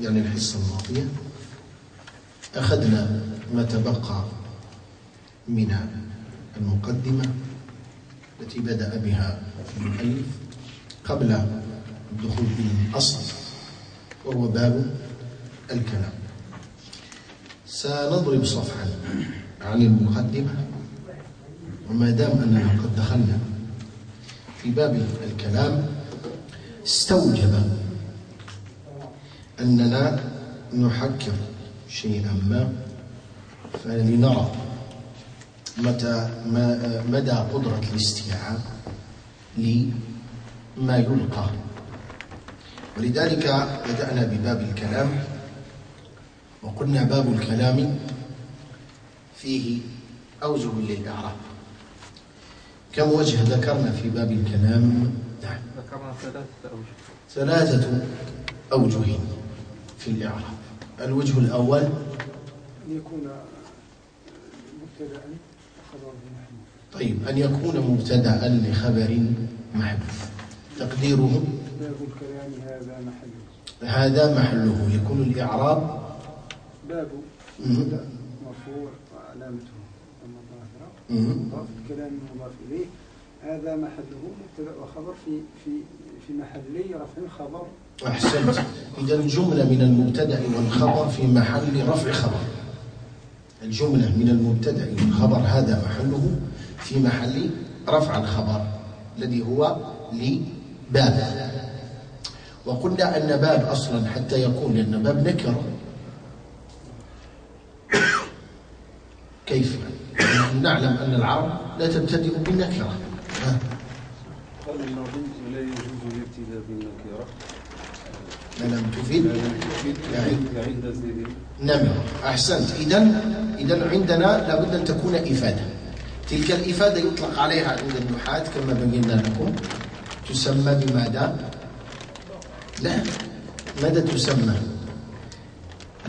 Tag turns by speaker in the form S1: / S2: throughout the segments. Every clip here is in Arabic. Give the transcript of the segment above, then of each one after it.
S1: يعني الحصة الماضية أخذنا ما تبقى من المقدمة التي بدأ بها المؤلف قبل الدخول بالأصل وهو باب الكلام. سنضرب صفحا عن المقدمة وما دام أننا قد دخلنا في باب الكلام استوجب أننا نحكر شيئا ما فلنرى متى ما مدى قدرة الاستيعاب لما يلقى. ولذلك بدأنا بباب الكلام وقلنا باب الكلام فيه أوجه للإعراب. كم وجه ذكرنا في باب الكلام؟
S2: نعم. ذكرنا ثلاثة أوجه.
S1: ثلاثة أوجه. في الإعراب. الوجه الأول
S3: أن يكون مبتدأ خبر محمود.
S1: طيب أن يكون مبتدأ لخبر محذوف تقديره؟
S3: باب الكلام هذا محله
S1: هذا محله. يكون الإعراب
S3: باب. مبتدأ مرفوع وعلامته. مضاف الكلام مضاف إليه. هذا محله مبتدأ وخبر في في في محلي رفع خبر
S1: أحسنت. إذا الجملة من المبتدأ والخبر في محل رفع خبر. الجملة من المبتدأ والخبر هذا محله في محل رفع الخبر الذي هو لباب. وقلنا أن باب أصلا حتى يكون لأن باب نكرة كيف؟ نعلم أن العرب لا تبتدئ بالنكرة ها؟
S2: قال الناظم لا يجوز الابتداء بالنكرة
S1: ما لم تفيد. يعني
S2: عند ذي
S1: نمرة أحسنت. إذا إذا عندنا لابد أن تكون إفادة. تلك الإفادة يطلق عليها عند النحاة كما بينا لكم. تسمى بماذا؟ لا. ماذا تسمى؟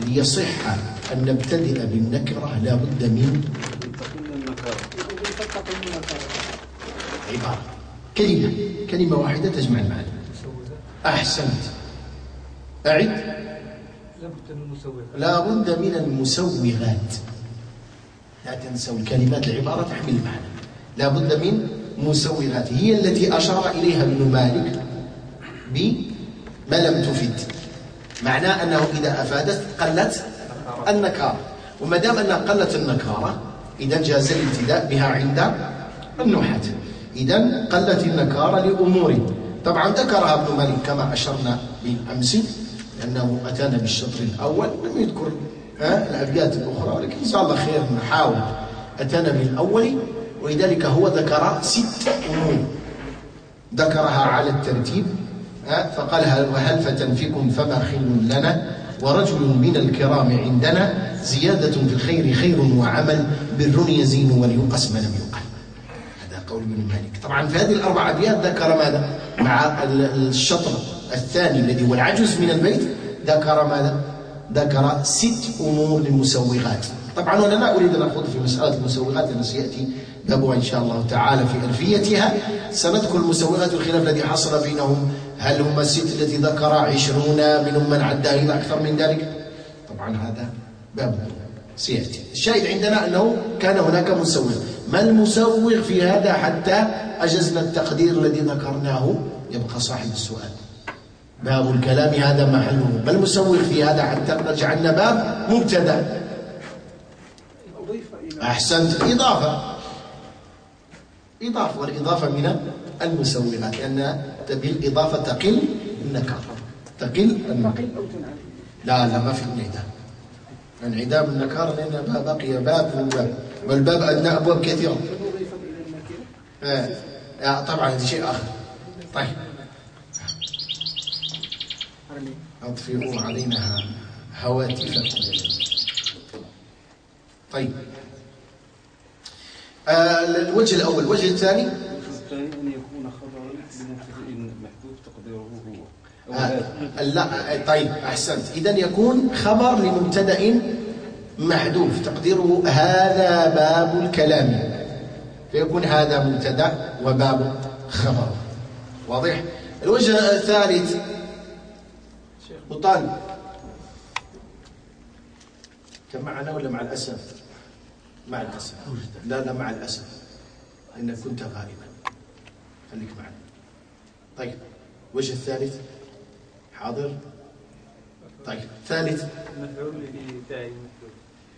S1: ليصح أن نبتدئ بالنكرة لابد من عبارة. كلمة. كلمة واحدة تجمع المعنى. أحسنت. أعد. لا بد من المسوغات. لا تنسوا الكلمات العبارة تحمل معنى لا بد من مسوغات. هي التي أشار إليها ابن مالك بما لم تفد. معناه أنه إذا أفادت قلت النكارة. وما دام أنها قلت النكارة إذا جاز الابتداء بها عند النحاة. إذا قلت النكارة لأمور. طبعا ذكرها ابن مالك كما أشرنا بالأمس. لأنه أتانا بالشطر الأول لم يذكر الأبيات الأخرى ولكن إن شاء الله خير نحاول. أتانا بالأول ولذلك هو ذكر ست أمور. ذكرها على الترتيب فقال هل وهل فتنفكم فما خل لنا؟ ورجل من الكرام عندنا زيادة في الخير خير وعمل بر يزين وليقس ما لم يقل. هذا قول ابن مالك. طبعا في هذه الأربع أبيات ذكر ماذا؟ مع ال- الشطر. الثاني الذي هو العجز من البيت ذكر ماذا؟ ذكر ست أمور للمسوغات. طبعا وأنا لا أريد أن أخوض في مسألة المسوغات لأن سيأتي بابها إن شاء الله تعالى في ألفيتها. سنذكر المسوغات الخلاف الذي حصل بينهم. هل هم الست التي ذكر عشرون منهم من عدها إلى أكثر من ذلك؟ طبعا هذا باب سيأتي. الشاهد عندنا أنه كان هناك مسوغ. ما المسوغ في هذا حتى أجزنا التقدير الذي ذكرناه؟ يبقى صاحب السؤال. باب الكلام هذا محله ما المسوغ في هذا حتى جعلنا باب مبتدا. أحسنت. إضافة. إضافة والإضافة من المسوغات لأن بالإضافة تقل النكرة تقل
S3: أو
S1: لا لا ما في انعدام. انعدام النكار لأن بقي باب وباب والباب أدنى أبواب كثيرة. آه. آه طبعا هذا شيء آخر. طيب. أطفئوا علينا هواتفكم طيب. آه الوجه الأول الوجه الثاني؟
S2: الثاني أن يكون خبرا لمبتدئ محذوف تقديره هو.
S1: آه، لا. طيب أحسنت. اذا يكون خبر لمبتدأ محذوف تقديره هذا باب الكلام. فيكون هذا مبتدأ وباب خبر واضح؟ الوجه الثالث مطالب كان معنا ولا مع الأسف؟ مع الأسف. لا لا مع الأسف. انك كنت غائبا. خليك معنا. طيب الوجه الثالث؟ حاضر. طيب ثالث؟
S4: مفعول به فاعل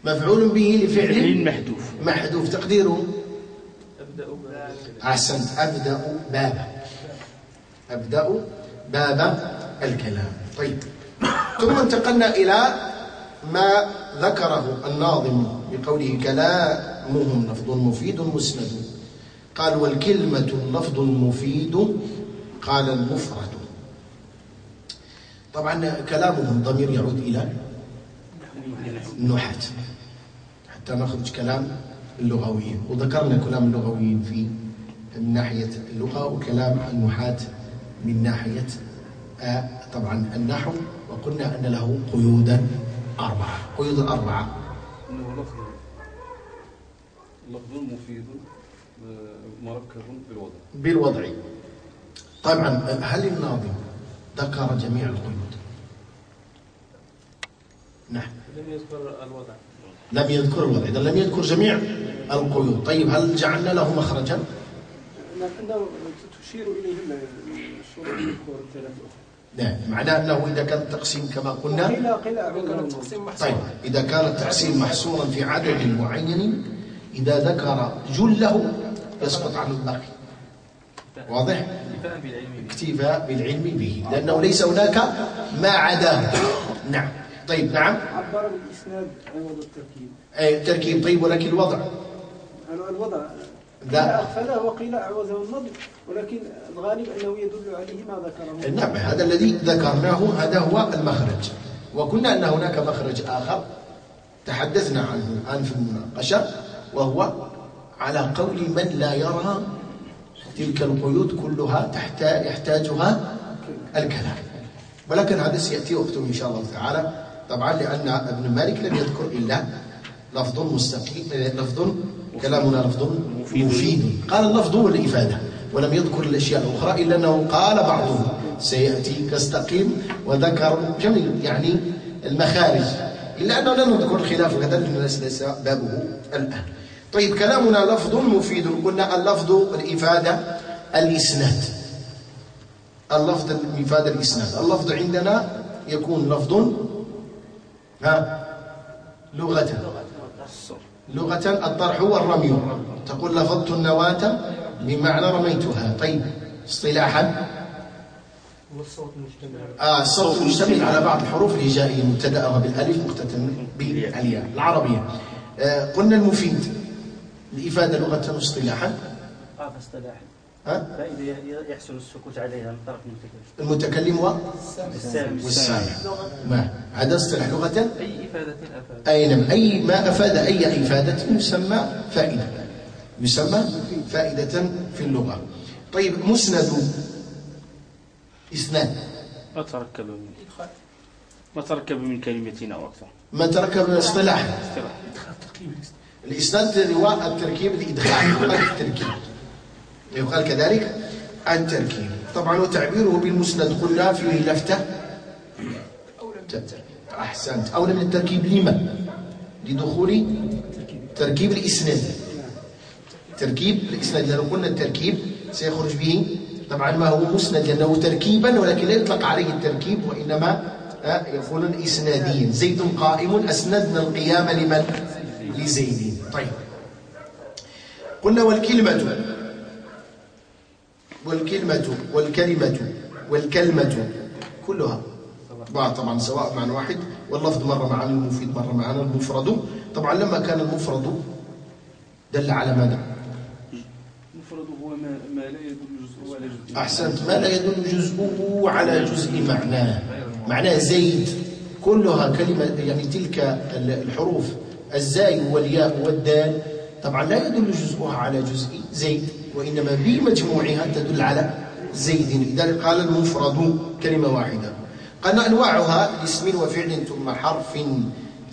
S1: مفعول به
S5: فعل
S1: لفعل
S5: محذوف.
S1: محذوف. تقديره؟
S4: أبدأ باب
S1: أحسنت. أبدأ بابا أبدأ باب الكلام. طيب. ثم انتقلنا إلى ما ذكره الناظم بقوله كلامهم لفظ مفيد مسند. قال والكلمة لفظ مفيد قال المفرد. طبعا كلامهم ضمير يعود إلى النحاة حتى نخرج كلام اللغويين وذكرنا كلام اللغويين في من ناحية اللغة وكلام النحاة من ناحية طبعا النحو. وقلنا أن له قيودا أربعة. قيود أربعة.
S2: أنه لفظ لفظ مفيد آه، مركب بالوضع.
S1: بالوضع. طبعا هل الناظم ذكر جميع القيود؟ نعم.
S4: لم يذكر الوضع.
S1: لم يذكر الوضع. إذا لم يذكر جميع القيود. طيب هل جعلنا له مخرجا؟
S3: لكنه تشير إليه الشروط المذكورة الثلاث
S1: نعم. معناه أنه إذا كان التقسيم كما قلنا
S3: قيل قيل أعوذ
S4: كان. التقسيم محصور
S1: طيب إذا كان التقسيم محصورا في عدد معين إذا ذكر جله يسقط عنه الباقي. واضح؟
S4: اكتفاء بالعلم به.
S1: اكتفاء بالعلم به لأنه ليس هناك ما عداه. نعم. طيب نعم.
S3: عبر بالإسناد عوض التركيب.
S1: أي تركيب طيب ولكن الوضع؟
S3: ال- الوضع
S1: لا.
S3: أغفله وقيل أعوزه النظم ولكن الغالب أنه يدل عليه ما ذكره.
S1: نعم هذا الذي ذكرناه هذا هو المخرج. وقلنا أن هناك مخرج آخر تحدثنا عنه الآن في المناقشة وهو على قول من لا يرى تلك القيود كلها تحت يحتاجها الكلام. ولكن هذا سيأتي وقته إن شاء الله تعالى. طبعا لأن ابن مالك لم يذكر إلا لفظ مستقيم لفظ كلامنا لفظ مفيد. قال اللفظ والإفادة ولم يذكر الأشياء الأخرى إلا أنه قال بعضهم سيأتي كاستقيم وذكر جميل. يعني المخارج. إلا أنه لم نذكر الخلاف وكذا ليس بابه الآن. طيب كلامنا لفظ مفيد. قلنا اللفظ الإفادة الإسناد. اللفظ الإفادة الإسناد. اللفظ عندنا يكون لفظ ها لغة. لغة الطرح والرمي. تقول لفظت النواة بمعنى رميتها. طيب اصطلاحا.
S4: والصوت
S1: آه الصوت مشتمل على بعض الحروف الهجائية مبتدأها بالألف مختتم بالياء. العربية. آه قلنا المفيد. الإفادة لغة واصطلاحا
S6: اصطلاحا
S1: ها؟
S6: فإذا يحسن السكوت عليها من طرف المتكلم.
S1: المتكلم والسامع. ما؟ هذا اصطلاح لغة؟
S4: أي إفادة افاد
S1: أي نعم. أي ما أفاد أي إفادة يسمى فائدة. يسمى فائدة في اللغة. طيب مسند. إسناد.
S5: ما تركب من ما تركب من كلمتين أو أكثر؟
S1: ما تركب من
S5: اصطلاح.
S1: الإسناد هو التركيب الإدخال التركيب. يقال كذلك التركيب طبعا وتعبيره بالمسند. قلنا فيه لفتة. أحسنت. أولى من التركيب. لما؟ لدخول تركيب الإسناد. تركيب الإسناد. لأنه قلنا التركيب سيخرج به. طبعا ما هو مسند؟ لأنه تركيبا ولكن لا يطلق عليه التركيب وإنما يكون إسناديا. زيد قائم. أسندنا القيام لمن؟ لزيد. طيب. قلنا والكلمة والكلمة والكلمة والكلمة كلها. طبعا سواء معنى واحد واللفظ مرة معنا المفيد مرة معنا المفرد. طبعا لما كان المفرد دل على ماذا؟
S2: المفرد هو ما, ما لا يدل جزءه على جزء
S1: أحسنت. ما لا يدل جزءه على جزء معناه. معناه زيد. كلها كلمة يعني تلك الحروف الزاي والياء والدال طبعا لا يدل جزءها على جزء زيد. وإنما بمجموعها تدل على زيد. لذلك قال المفرد كلمة واحدة. قال أنواعها اسم وفعل ثم حرف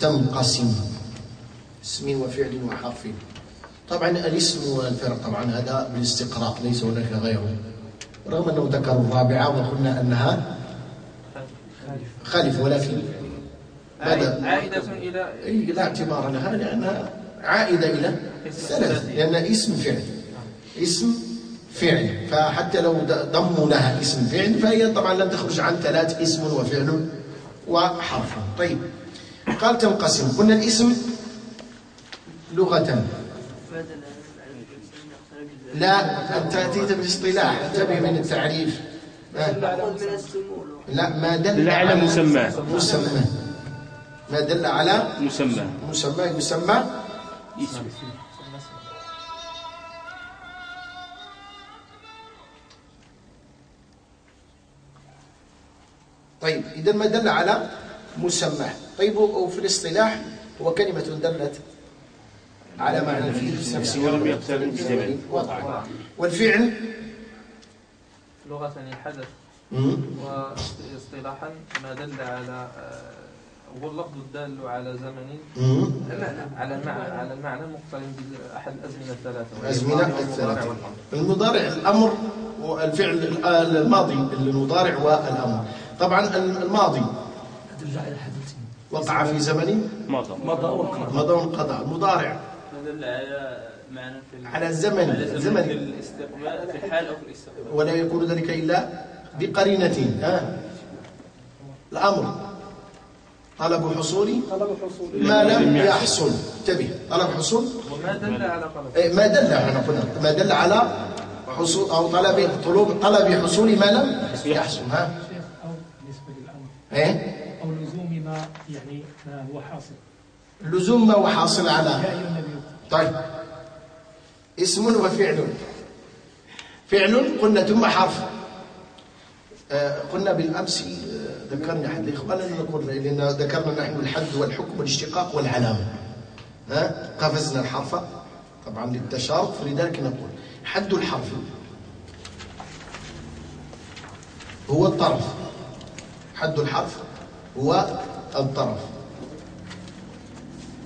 S1: تنقسم. اسم وفعل وحرف. طبعا الاسم والفعل طبعا هذا بالاستقراء ليس هناك غيره. رغم أنه ذكر الرابعة وقلنا أنها خالف ولكن
S4: عائدة إلى
S1: أي لا اعتبار لها لأنها عائدة إلى ثلاث لأن اسم فعل. اسم فعل. فحتى لو ضموا لها اسم فعل فهي طبعا لن تخرج عن ثلاث اسم وفعل وحرف. طيب. قال تنقسم. قلنا الاسم لغة. لا أنت أتيت بالاصطلاح. انتبه من التعريف. لا ما دل
S5: على مسمى.
S1: مسمى. ما دل على
S5: مسمى.
S1: مسمى. يسمى
S5: اسم.
S1: طيب إذا ما دل على مسمى. طيب وفي الاصطلاح هو كلمة دلت على معنى في نفسه
S5: ولم يقترن بزمن
S1: والفعل؟
S4: لغة الحدث واصطلاحا ما دل على آه، هو اللفظ الدال على زمن. على المعنى على المعنى المقترن باحد الأزمنة الثلاثة.
S1: الأزمنة الثلاثة. المضارع الأمر والفعل الماضي المضارع والأمر. طبعا الماضي. وقع في زمن
S5: مضى.
S1: مضى وانقضى. المضارع
S4: على معنى في
S1: على الزمن.
S4: على
S1: زمن
S4: في الاستقبال في الحال أو في الاستقبال.
S1: ولا يكون ذلك إلا بقرينة. ها؟ الأمر. طلب حصول
S3: طلب حصول
S1: ما لم يحصل. انتبه. طلب حصول.
S4: وما دل على طلب.
S1: إيه، ما دل قلنا ما دل على حصول أو طلب طلب طلب حصول ما لم يحصل. ها؟
S7: أو
S1: إيه؟
S7: أو لزوم ما يعني ما هو حاصل.
S1: لزوم ما هو حاصل على. طيب. اسم وفعل. فعل قلنا ثم حرف. آه، قلنا بالأمس آه، ذكرنا احد الاخوان أننا نقول لأن ذكرنا نحن الحد والحكم والاشتقاق والعلامه ها؟ قفزنا الحرف. طبعا للتشارك فلذلك نقول حد الحرف. هو الطرف. حد الحرف. هو الطرف.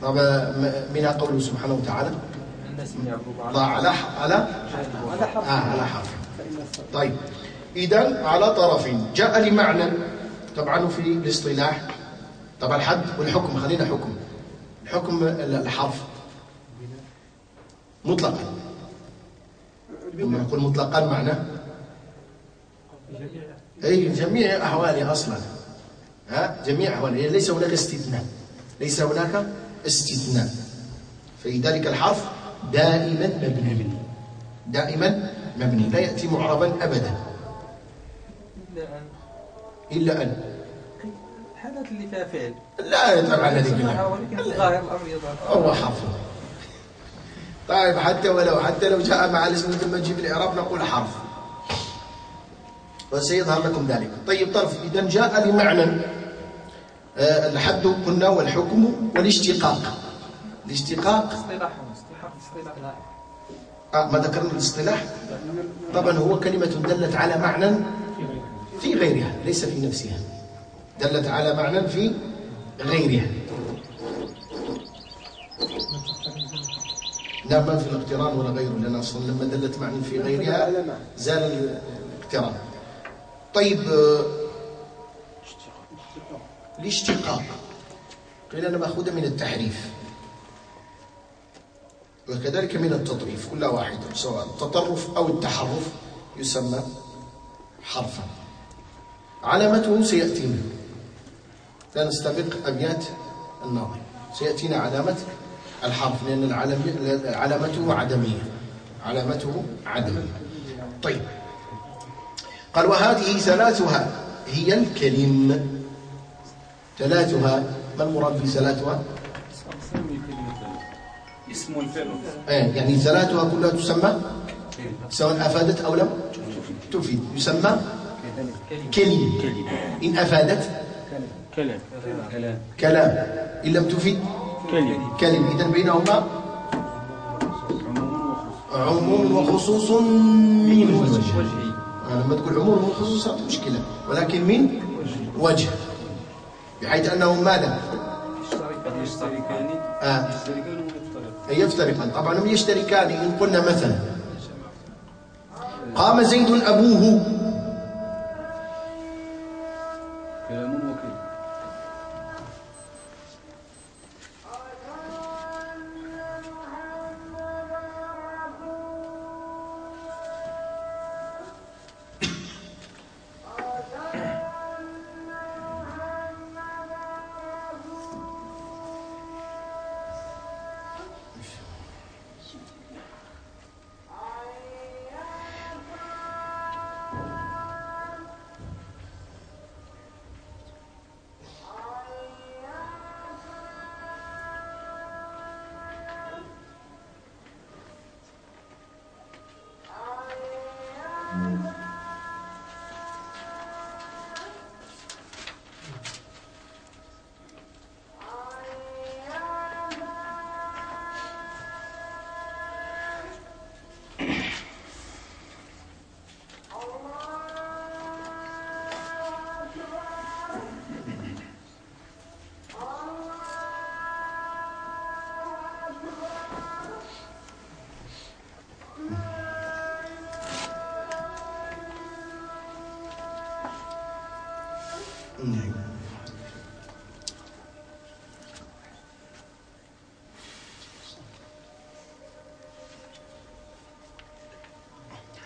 S1: طبعا منها قوله سبحانه وتعالى؟
S4: من على
S1: على على
S3: على حرف.
S1: آه على حرف. طيب. إذا على طرف. جاء لمعنى. طبعا في الاصطلاح. طبعا الحد والحكم خلينا حكم. الحكم الحرف. مطلقا. لما نقول مطلقا معناه. أي جميع أحواله أصلا. ها؟ جميع أحواله ليس هناك استثناء. ليس هناك استثناء. فلذلك الحرف دائما مبني دائما مبني. لا يأتي معربا أبدا.
S4: إلا أن.
S1: إلا أن.
S4: الحالات اللي فيها فعل.
S1: لا يتبع هذه كلها
S4: ولكن ظاهر يظهر
S1: هو حرف. طيب حتى ولو حتى لو جاء مع الاسم ما نجيب الإعراب نقول حرف. وسيظهر لكم ذلك. طيب طرف إذا جاء لمعنى. آه، الحد قلنا والحكم والاشتقاق. الاشتقاق؟
S4: اصطلاح اصطلاح اصطلاح.
S1: آه ما ذكرنا الاصطلاح؟ طبعا هو كلمة دلت على معنى
S7: في غيره
S1: في غيرها ليس في نفسها. دلت على معنى في غيرها. لا ما في الاقتران ولا غيره لأن أصلا لما دلت معنى في غيرها. زال الاقتران. طيب الاشتقاق. قيل أنا مأخوذة من التحريف. وكذلك من التطريف. كل واحد. سواء التطرف أو التحرف يسمى حرفا. علامته سيأتينا. لا نستبق أبيات الناظم. سيأتينا علامة الحرف لأن علامته عدمية. علامته عدمية. طيب. قال وهذه ثلاثها هي الكلم. ثلاثها ما المراد بثلاثها؟
S2: أقسام الكلمة اسم والفعل
S1: إيه، يعني ثلاثها كلها تسمى؟ سواء أفادت أو لم تفيد. يسمى كلم. إن أفادت
S5: كلام.
S1: كلام إن لم تفيد؟
S5: كلمة
S1: كلم. إذا بينهما عموم وخصوص. من وجه آه، لما تقول عموم هذه مشكلة ولكن من وجه. بحيث أنهم ماذا؟
S2: يشتركان
S1: يفترقان طبعا هم يشتركان. إن قلنا مثلا قام زيد أبوه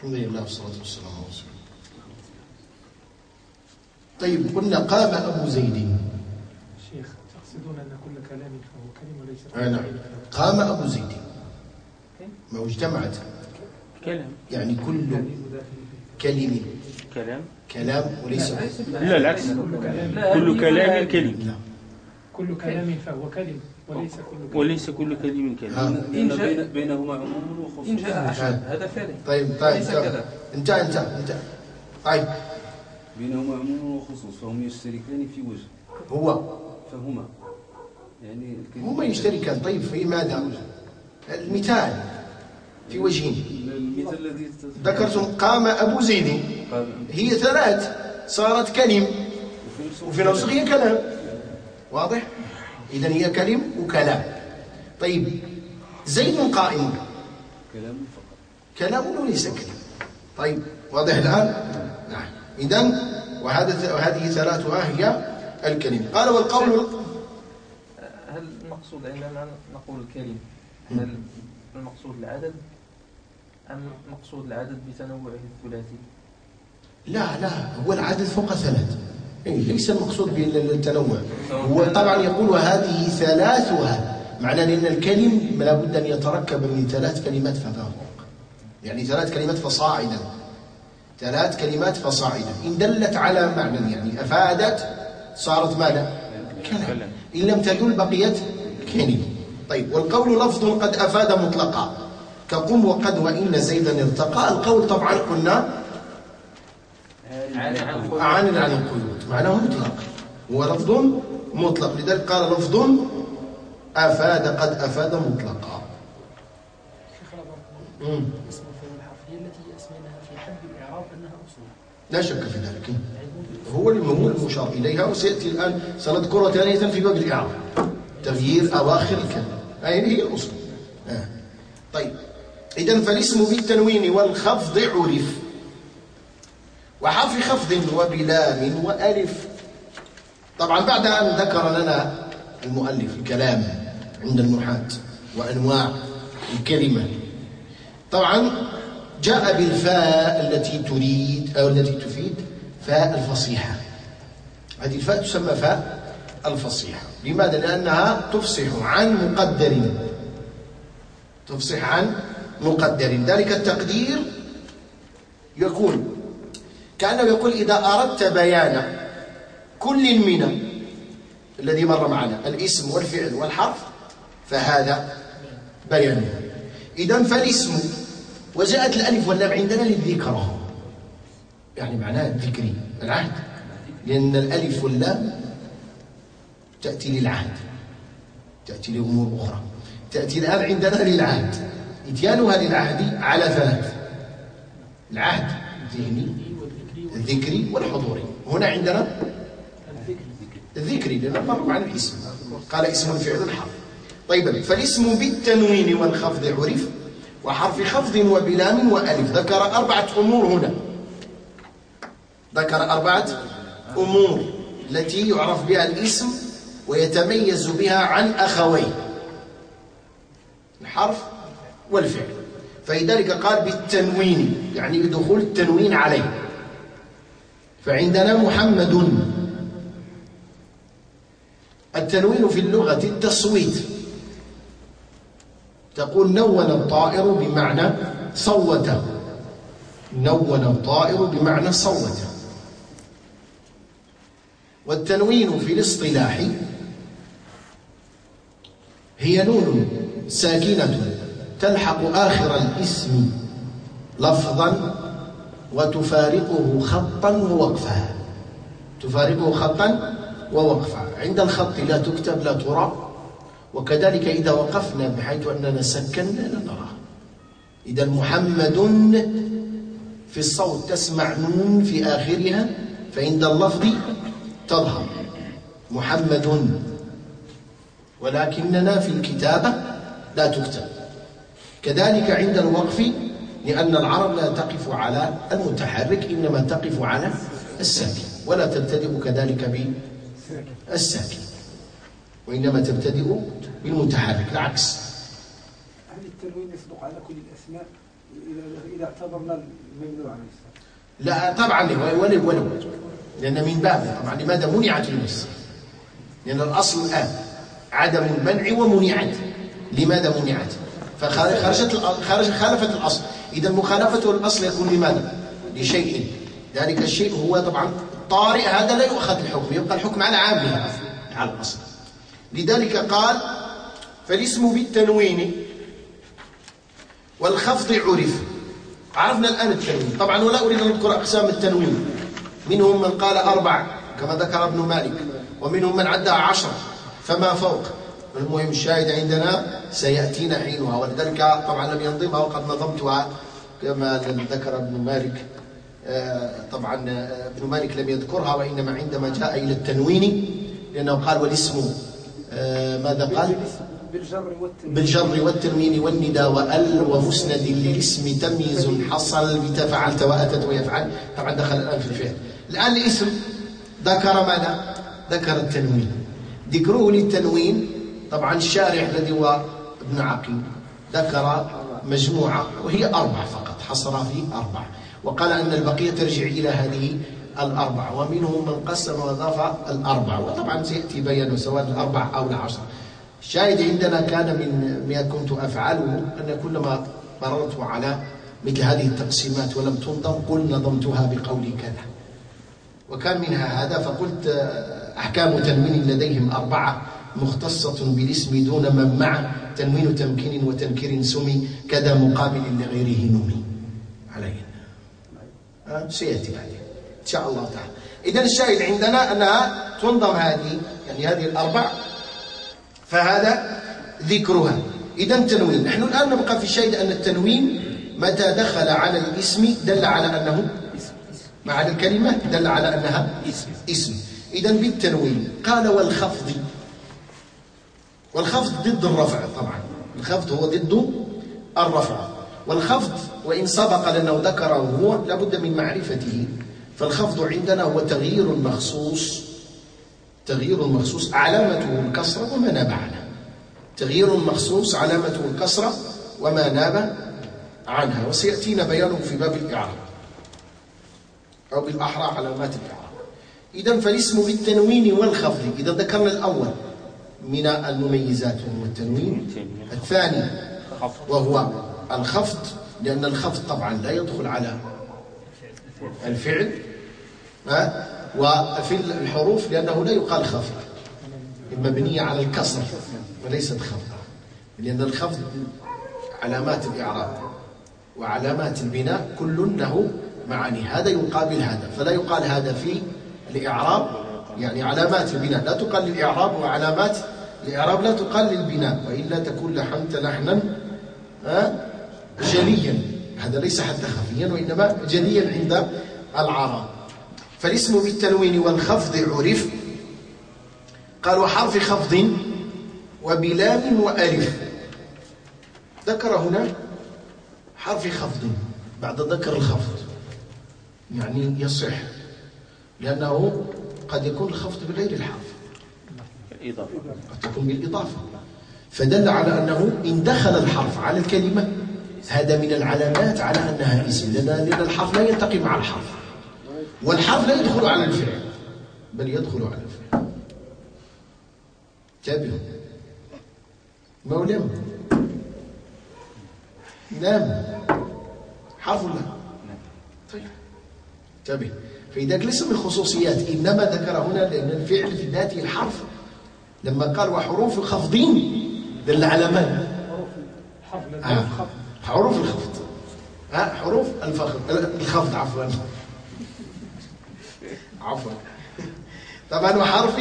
S1: الحمد لله والصلاة والسلام على رسول الله. طيب قلنا قام أبو زيد.
S7: شيخ تقصدون أن كل كلام فهو كلمة وليس
S1: آه نعم. قام أبو زيد. ما هو اجتمعت.
S5: كلام.
S1: يعني كل
S7: كلمة فيه.
S1: كلمة.
S5: كلام.
S1: كلام وليس
S5: لا العكس
S7: كل كلام.
S5: كل كلام كلمة.
S7: كل كلام فهو كلمة. وليس كل كلام
S5: وليس كل كلمة كلمة.
S2: لأن
S4: إن جاء-
S2: بين بينهما عموم وخصوص
S4: إن جاء أحد. هذا فعل
S1: طيب طيب
S4: ليس
S1: طيب.
S4: كذا.
S1: انتهى انتهى انتهى. طيب.
S2: بينهما عموم وخصوص فهم يشتركان في وجه.
S1: هو.
S2: فهما. يعني
S1: هما يشتركان. طيب في ماذا؟ المثال في وجهين.
S2: المثال الذي
S1: ذكرتم قام أبو زيد. هي ثلاث صارت كلم.
S2: وفي نفس
S1: وفي نفسه هي كلام. واضح؟ إذا هي كلم وكلام. طيب زيد قائم.
S2: كلام فقط.
S1: كلام وليس كلام. طيب واضح الآن؟ نعم. إذا وهذا وهذه ثلاثها هي الكلم. قال والقول
S4: هل المقصود عندما نقول الكلم هل المقصود العدد أم مقصود العدد بتنوعه الثلاثي؟
S1: لا لا هو العدد فوق ثلاث ليس المقصود بالتنوع هو طبعا يقول وهذه ثلاثها معنى أن الكلم لابد أن يتركب من ثلاث كلمات فما فوق يعني ثلاث كلمات فصاعدا. ثلاث كلمات فصاعدا. إن دلت على معنى يعني أفادت صارت ماذا؟ كلام. إن لم تدل بقيت كلمة طيب والقول لفظ قد أفاد مطلقا. كقم وقد وإن زيدا ارتقى. القول طبعا قلنا
S4: عن عن قول-
S1: عن عن القيود معناه مطلق. هو لفظ مطلق. لذلك قال لفظ أفاد قد أفاد مطلقا.
S8: اسم التي أسميناها في حد الإعراب أنها أصول
S1: لا شك في ذلك. هو هو المشار إليها وسيأتي الآن سنذكرها ثانية في باب الإعراب. تغيير أواخر الكلمة. هذه هي الأصول آه. طيب. إذا فالاسم بالتنوين والخفض عرف. وحرف خفض وبلام وألف. طبعا بعد أن ذكر لنا المؤلف الكلام عند النحاة وأنواع الكلمة. طبعا جاء بالفاء التي تريد أو التي تفيد فاء الفصيحة. هذه الفاء تسمى فاء الفصيحة. لماذا؟ لأنها تفصح عن مقدر. تفصح عن مقدر. ذلك التقدير يكون كأنه يقول إذا أردت بيان كل من الذي مر معنا الاسم والفعل والحرف فهذا بيانه إذا فالاسم وجاءت الألف واللام عندنا للذكرى يعني معناه الذكري العهد. لأن الألف واللام تأتي للعهد تأتي لأمور أخرى. تأتي الآن عندنا للعهد. إتيانها للعهد على ثلاث. العهد الذهني الذكري والحضوري هنا عندنا الذكري لأنه مر عن الاسم قال اسم الفعل الحرف. طيب فالاسم بالتنوين والخفض عرف وحرف خفض وبلام وألف. ذكر أربعة أمور هنا. ذكر أربعة أمور التي يعرف بها الاسم ويتميز بها عن أخويه الحرف والفعل. فلذلك قال بالتنوين يعني بدخول التنوين عليه. فعندنا محمد. التنوين في اللغة التصويت. تقول نون الطائر بمعنى صوت. نون الطائر بمعنى صوت. والتنوين في الاصطلاح هي نون ساكنة تلحق آخر الاسم لفظا وتفارقه خطا ووقفا. تفارقه خطا ووقفا. عند الخط لا تكتب لا ترى. وكذلك إذا وقفنا بحيث أننا سكنا لا نرى. إذا محمد في الصوت تسمع نون في آخرها فعند اللفظ تظهر. محمد. ولكننا في الكتابة لا تكتب. كذلك عند الوقف لأن العرب لا تقف على المتحرك إنما تقف على الساكن ولا تبتدئ كذلك بالساكن وإنما تبتدئ بالمتحرك العكس.
S3: هل التنوين يصدق على كل الأسماء إذا اعتبرنا الممنوع عليه؟
S1: لا طبعا ولو ولو لأن من باب طبعا لماذا منعت النص؟ لأن الأصل الآن عدم المنع ومنعت. لماذا منعت؟ فخرجت خرج خالفت الأصل. إذا مخالفته الأصل يكون لماذا؟ لشيء. ذلك الشيء هو طبعا طارئ هذا لا يؤخذ الحكم يبقى الحكم على عامها على الأصل. لذلك قال فالاسم بالتنوين والخفض عرف. عرفنا الآن التنوين. طبعا ولا أريد أن أذكر أقسام التنوين. منهم من قال أربع كما ذكر ابن مالك ومنهم من عدها عشر فما فوق. المهم الشاهد عندنا سيأتينا حينها ولذلك طبعا لم ينظمها وقد نظمتها كما ذكر ابن مالك. آه، طبعا آه، ابن مالك لم يذكرها وإنما عندما جاء إلى التنوين لأنه قال والاسم آه، ماذا قال؟
S3: بالجر والتنوين.
S1: بالجر والتنوين والندى وأل ومسند للاسم تمييز حصل بتفعلت وأتت ويفعل. طبعا دخل الآن في الفعل. الآن الاسم ذكر ماذا؟ ذكر التنوين. ذكره للتنوين طبعا الشارح الذي هو ابن عقيل ذكر مجموعة وهي أربع فقط حصر في أربع وقال أن البقية ترجع إلى هذه الاربع ومنهم من قسم وضاف الاربع وطبعا سيأتي بيان سواء الاربع أو العشر. الشاهد عندنا كان من ما كنت أفعله أن كلما مررت على مثل هذه التقسيمات ولم تنظم قل نظمتها بقولي كذا. وكان منها هذا فقلت أحكام تنوين لديهم أربعة مختصة بالاسم دون من مع تنوين تمكين وتنكير سمي كذا مقابل لغيره نمي علينا آه، سيأتي بعدين. إن شاء الله تعالى. إذا الشاهد عندنا أنها تنظم هذه يعني هذه الأربع فهذا ذكرها. إذا تنوين. نحن الآن نبقى في الشيء أن التنوين متى دخل على الاسم دل على أنه مع الكلمة دل على أنها اسم. إذا بالتنوين. قال والخفض. والخفض ضد الرفع طبعا. الخفض هو ضد الرفع. والخفض وإن سبق لأنه ذكره هو لابد من معرفته. فالخفض عندنا هو تغيير مخصوص تغيير مخصوص علامته الكسرة وما ناب عنها. تغيير مخصوص علامته الكسرة وما ناب عنها. وسيأتينا بيانه في باب الإعراب أو بالأحرى علامات الإعراب. إذا فالاسم بالتنوين والخفض إذا ذكرنا الأول من المميزات وهو التنوين الثاني وهو الخفض لأن الخفض طبعا لا يدخل على الفعل وفي الحروف لأنه لا يقال خفض. المبنية على الكسر وليست خفض. لأن الخفض علامات الإعراب وعلامات البناء كل له معاني. هذا يقابل هذا فلا يقال هذا في الإعراب. يعني علامات البناء لا تقال للإعراب وعلامات الإعراب لا تقال للبناء وإلا تكون لحنت لحنا جليا. هذا ليس حتى خفيا وإنما جليا عند العرب. فالاسم بالتنوين والخفض عرف. قال وحرف خفض وبلام وألف. ذكر هنا حرف خفض بعد ذكر الخفض. يعني يصح لأنه قد يكون الخفض بغير الحرف.
S5: الإضافة
S1: قد تكون بالإضافة. فدل على أنه إن دخل الحرف على الكلمة هذا من العلامات على أنها اسم لأن الحرف لا يلتقي مع الحرف. والحرف لا يدخل على الفعل بل يدخل على الفعل. تابعوا مولم. نام. حرف لا. طيب. تابع فإذا ليس من خصوصيات إنما ذكر هنا لأن الفعل في ذاته الحرف لما قال وحروف خفضين دل على من؟ آه. حروف الخفض. حروف الفخر. الخفض عفوا. عفوا. طبعا وحرف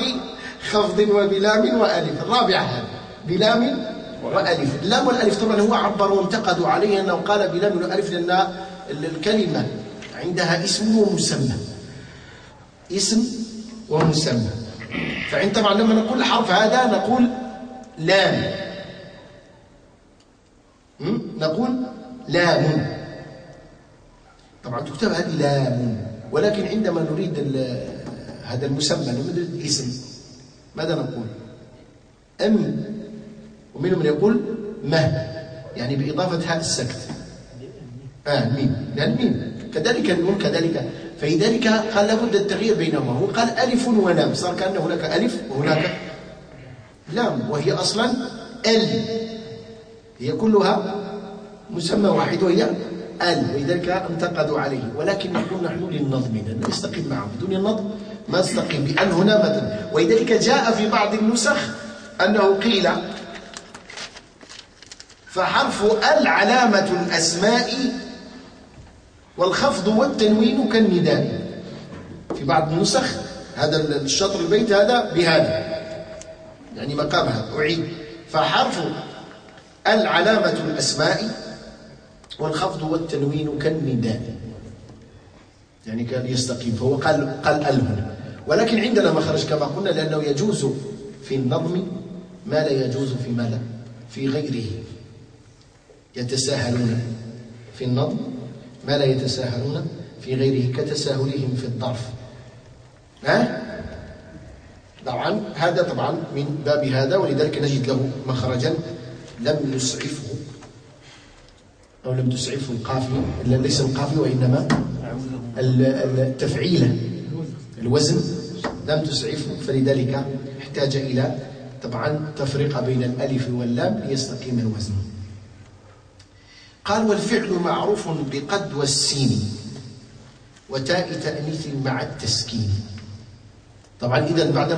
S1: خفض وبلام وألف. الرابعة هذه. بلام وألف. اللام والألف طبعا هو عبر وانتقدوا عليه أنه قال بلام وألف لأن الكلمة عندها اسم ومسمى. اسم ومسمى. فعند طبعا لما نقول الحرف هذا نقول لام. نقول لام. طبعا تكتب هذه لام. ولكن عندما نريد هذا المسمى نريد الاسم ماذا نقول؟ أم. ومنهم من يقول ما يعني بإضافة هذا السكت. آه ميم. لأن ميم. كذلك النون كذلك فلذلك قال لابد التغيير بينهما. هو قال ألف ولام صار كأن هناك ألف وهناك لام وهي أصلا ال. هي كلها مسمى واحد وهي ال. ولذلك انتقدوا عليه. ولكن نقول نحن للنظم لأن نستقيم معه بدون النظم ما استقيم بأن هنا مثلا ولذلك جاء في بعض النسخ أنه قيل فحرف ال علامة الأسماء والخفض والتنوين كالنداء. في بعض النسخ هذا الشطر البيت هذا بهذا. يعني مقامها. أعيد. فحرف العلامة الأسماء والخفض والتنوين كالنداء. يعني كان يستقيم. فهو قال قال ال ولكن عندنا مخرج كما قلنا لأنه يجوز في النظم ما لا يجوز في ماذا في غيره. يتساهلون في النظم ما لا يتساهلون في غيره كتساهلهم في الظرف ها؟ طبعا هذا طبعا من باب هذا ولذلك نجد له مخرجا لم يسعفه أو لم تسعفه القافية ليس القافية وإنما التفعيلة الوزن لم تسعفه. فلذلك احتاج إلى طبعا تفرقة بين الألف واللام ليستقيم الوزن. قال والفعل معروف بقد والسين وتاء تأنيث مع التسكين. طبعا إذا بعد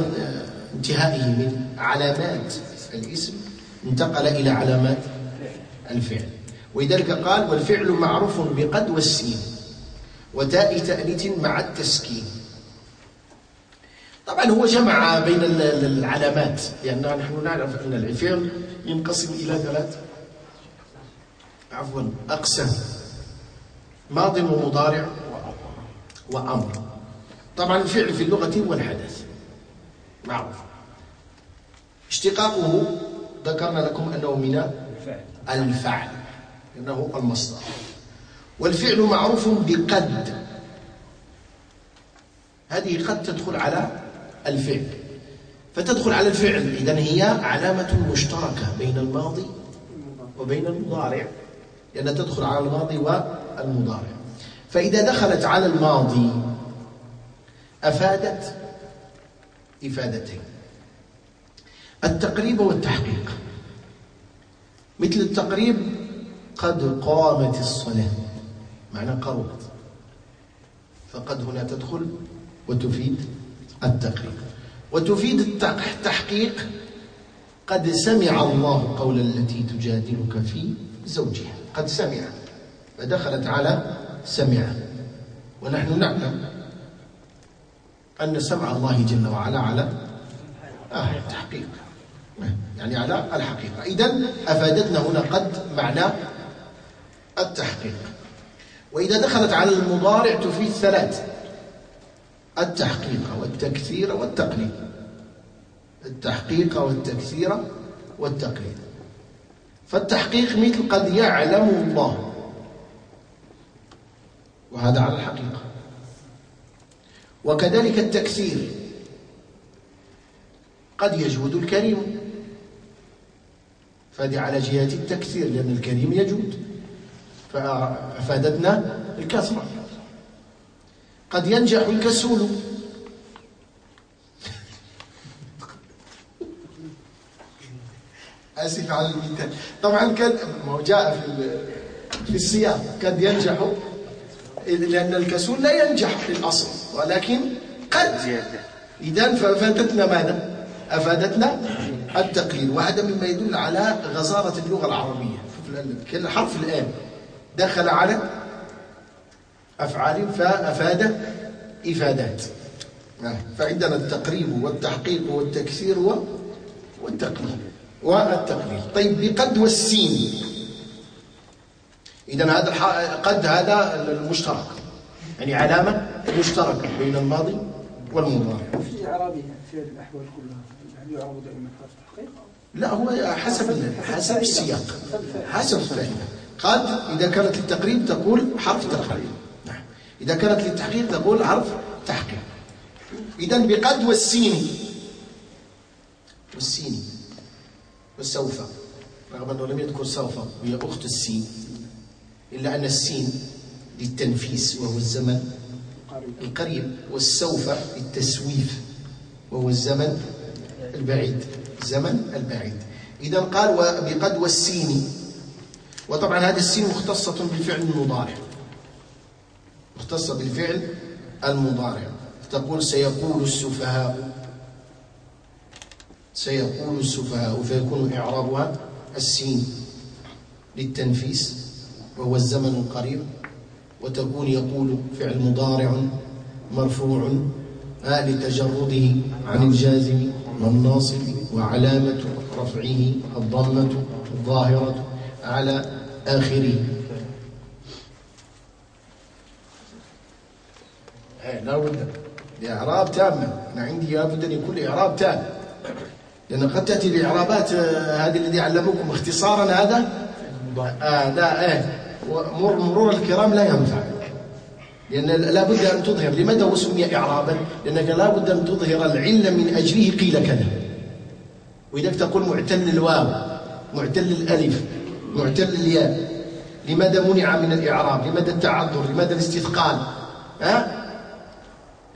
S1: انتهائه من علامات الاسم انتقل إلى علامات الفعل. ولذلك قال والفعل معروف بقد والسين وتاء تأنيث مع التسكين. طبعا هو جمع بين العلامات لأننا نحن نعرف أن الفعل ينقسم إلى ثلاث عفوا أقسام ماض ومضارع وأمر. طبعا الفعل في اللغة هو الحدث معروف. اشتقاقه ذكرنا لكم أنه من الفعل. لأنه المصدر. والفعل معروف بقد. هذه قد تدخل على الفعل. فتدخل على الفعل. إذا هي علامة مشتركة بين الماضي وبين المضارع. لأنها تدخل على الماضي والمضارع. فإذا دخلت على الماضي أفادت إفادتين. التقريب والتحقيق. مثل التقريب قد قامت الصلاة. معنى قربت. فقد هنا تدخل وتفيد التقريب. وتفيد التحقيق قد سمع الله قول التي تجادلك في زوجها. قد سمع فدخلت على سمع. ونحن نعلم أن سمع الله جل وعلا على آه تحقيق يعني على الحقيقة. إذا أفادتنا هنا قد معنى التحقيق. وإذا دخلت على المضارع تفيد ثلاث التحقيق والتكثير والتقليد التحقيق والتكثير والتقليد فالتحقيق مثل قد يعلم الله. وهذا على الحقيقة. وكذلك التكثير قد يجود الكريم. فهذه على جهة التكثير لأن الكريم يجود فأفادتنا الكثرة قد ينجح الكسول. آسف على المثال طبعا كان جاء في في السياق قد ينجح. لأن الكسول لا ينجح في الأصل ولكن قد. إذا فأفادتنا ماذا؟ أفادتنا التقليل. وهذا مما يدل على غزارة اللغة العربية. كل حرف الآن دخل على أفعال فأفاد إفادات. نعم. فعندنا التقريب والتحقيق والتكسير والتقليل. والتقليل طيب بقد والسين. إذا هذا قد هذا المشترك. يعني علامة مشتركة بين الماضي والمضارع.
S3: في إعرابها في هذه الأحوال كلها هل يعرب دائما حرف تحقيق؟
S1: لا هو حسب حسب السياق حسب الفائدة قد إذا كانت للتقريب تقول حرف تقريب نعم. إذا كانت للتحقيق تقول حرف تحقيق إذا بقد والسين. والسين. والسوف رغم أنه لم يذكر سوف وهي أخت السين. إلا أن السين للتنفيس وهو الزمن القريب. والسوف للتسويف وهو الزمن البعيد. الزمن البعيد. إذا قال بقد والسين. وطبعا هذه السين مختصة بالفعل المضارع. مختصة بالفعل المضارع. تقول سيقول السفهاء. سيقول السفهاء فيكون إعرابها السين للتنفيس وهو الزمن القريب وتكون يقول فعل مضارع مرفوع آه لتجرده عن الجازم والناصب وعلامة رفعه الضمة الظاهرة على آخره. إيه، لا بد. لإعراب تامة أنا عندي لابد أن يكون إعراب تام. لأن قد تأتي الإعرابات آه، هذه الذي علموكم اختصارا هذا؟ آه لا إيه مرور الكرام لا ينفع. لأن لا بد أن تظهر. لماذا هو سمي إعرابا؟ لأنك لا بد أن تظهر العلة من أجله قيل كذا. وإذا تقول معتل الواو معتل الألف معتل الياء. لماذا منع من الإعراب؟ لماذا التعذر؟ لماذا الاستثقال؟ ها؟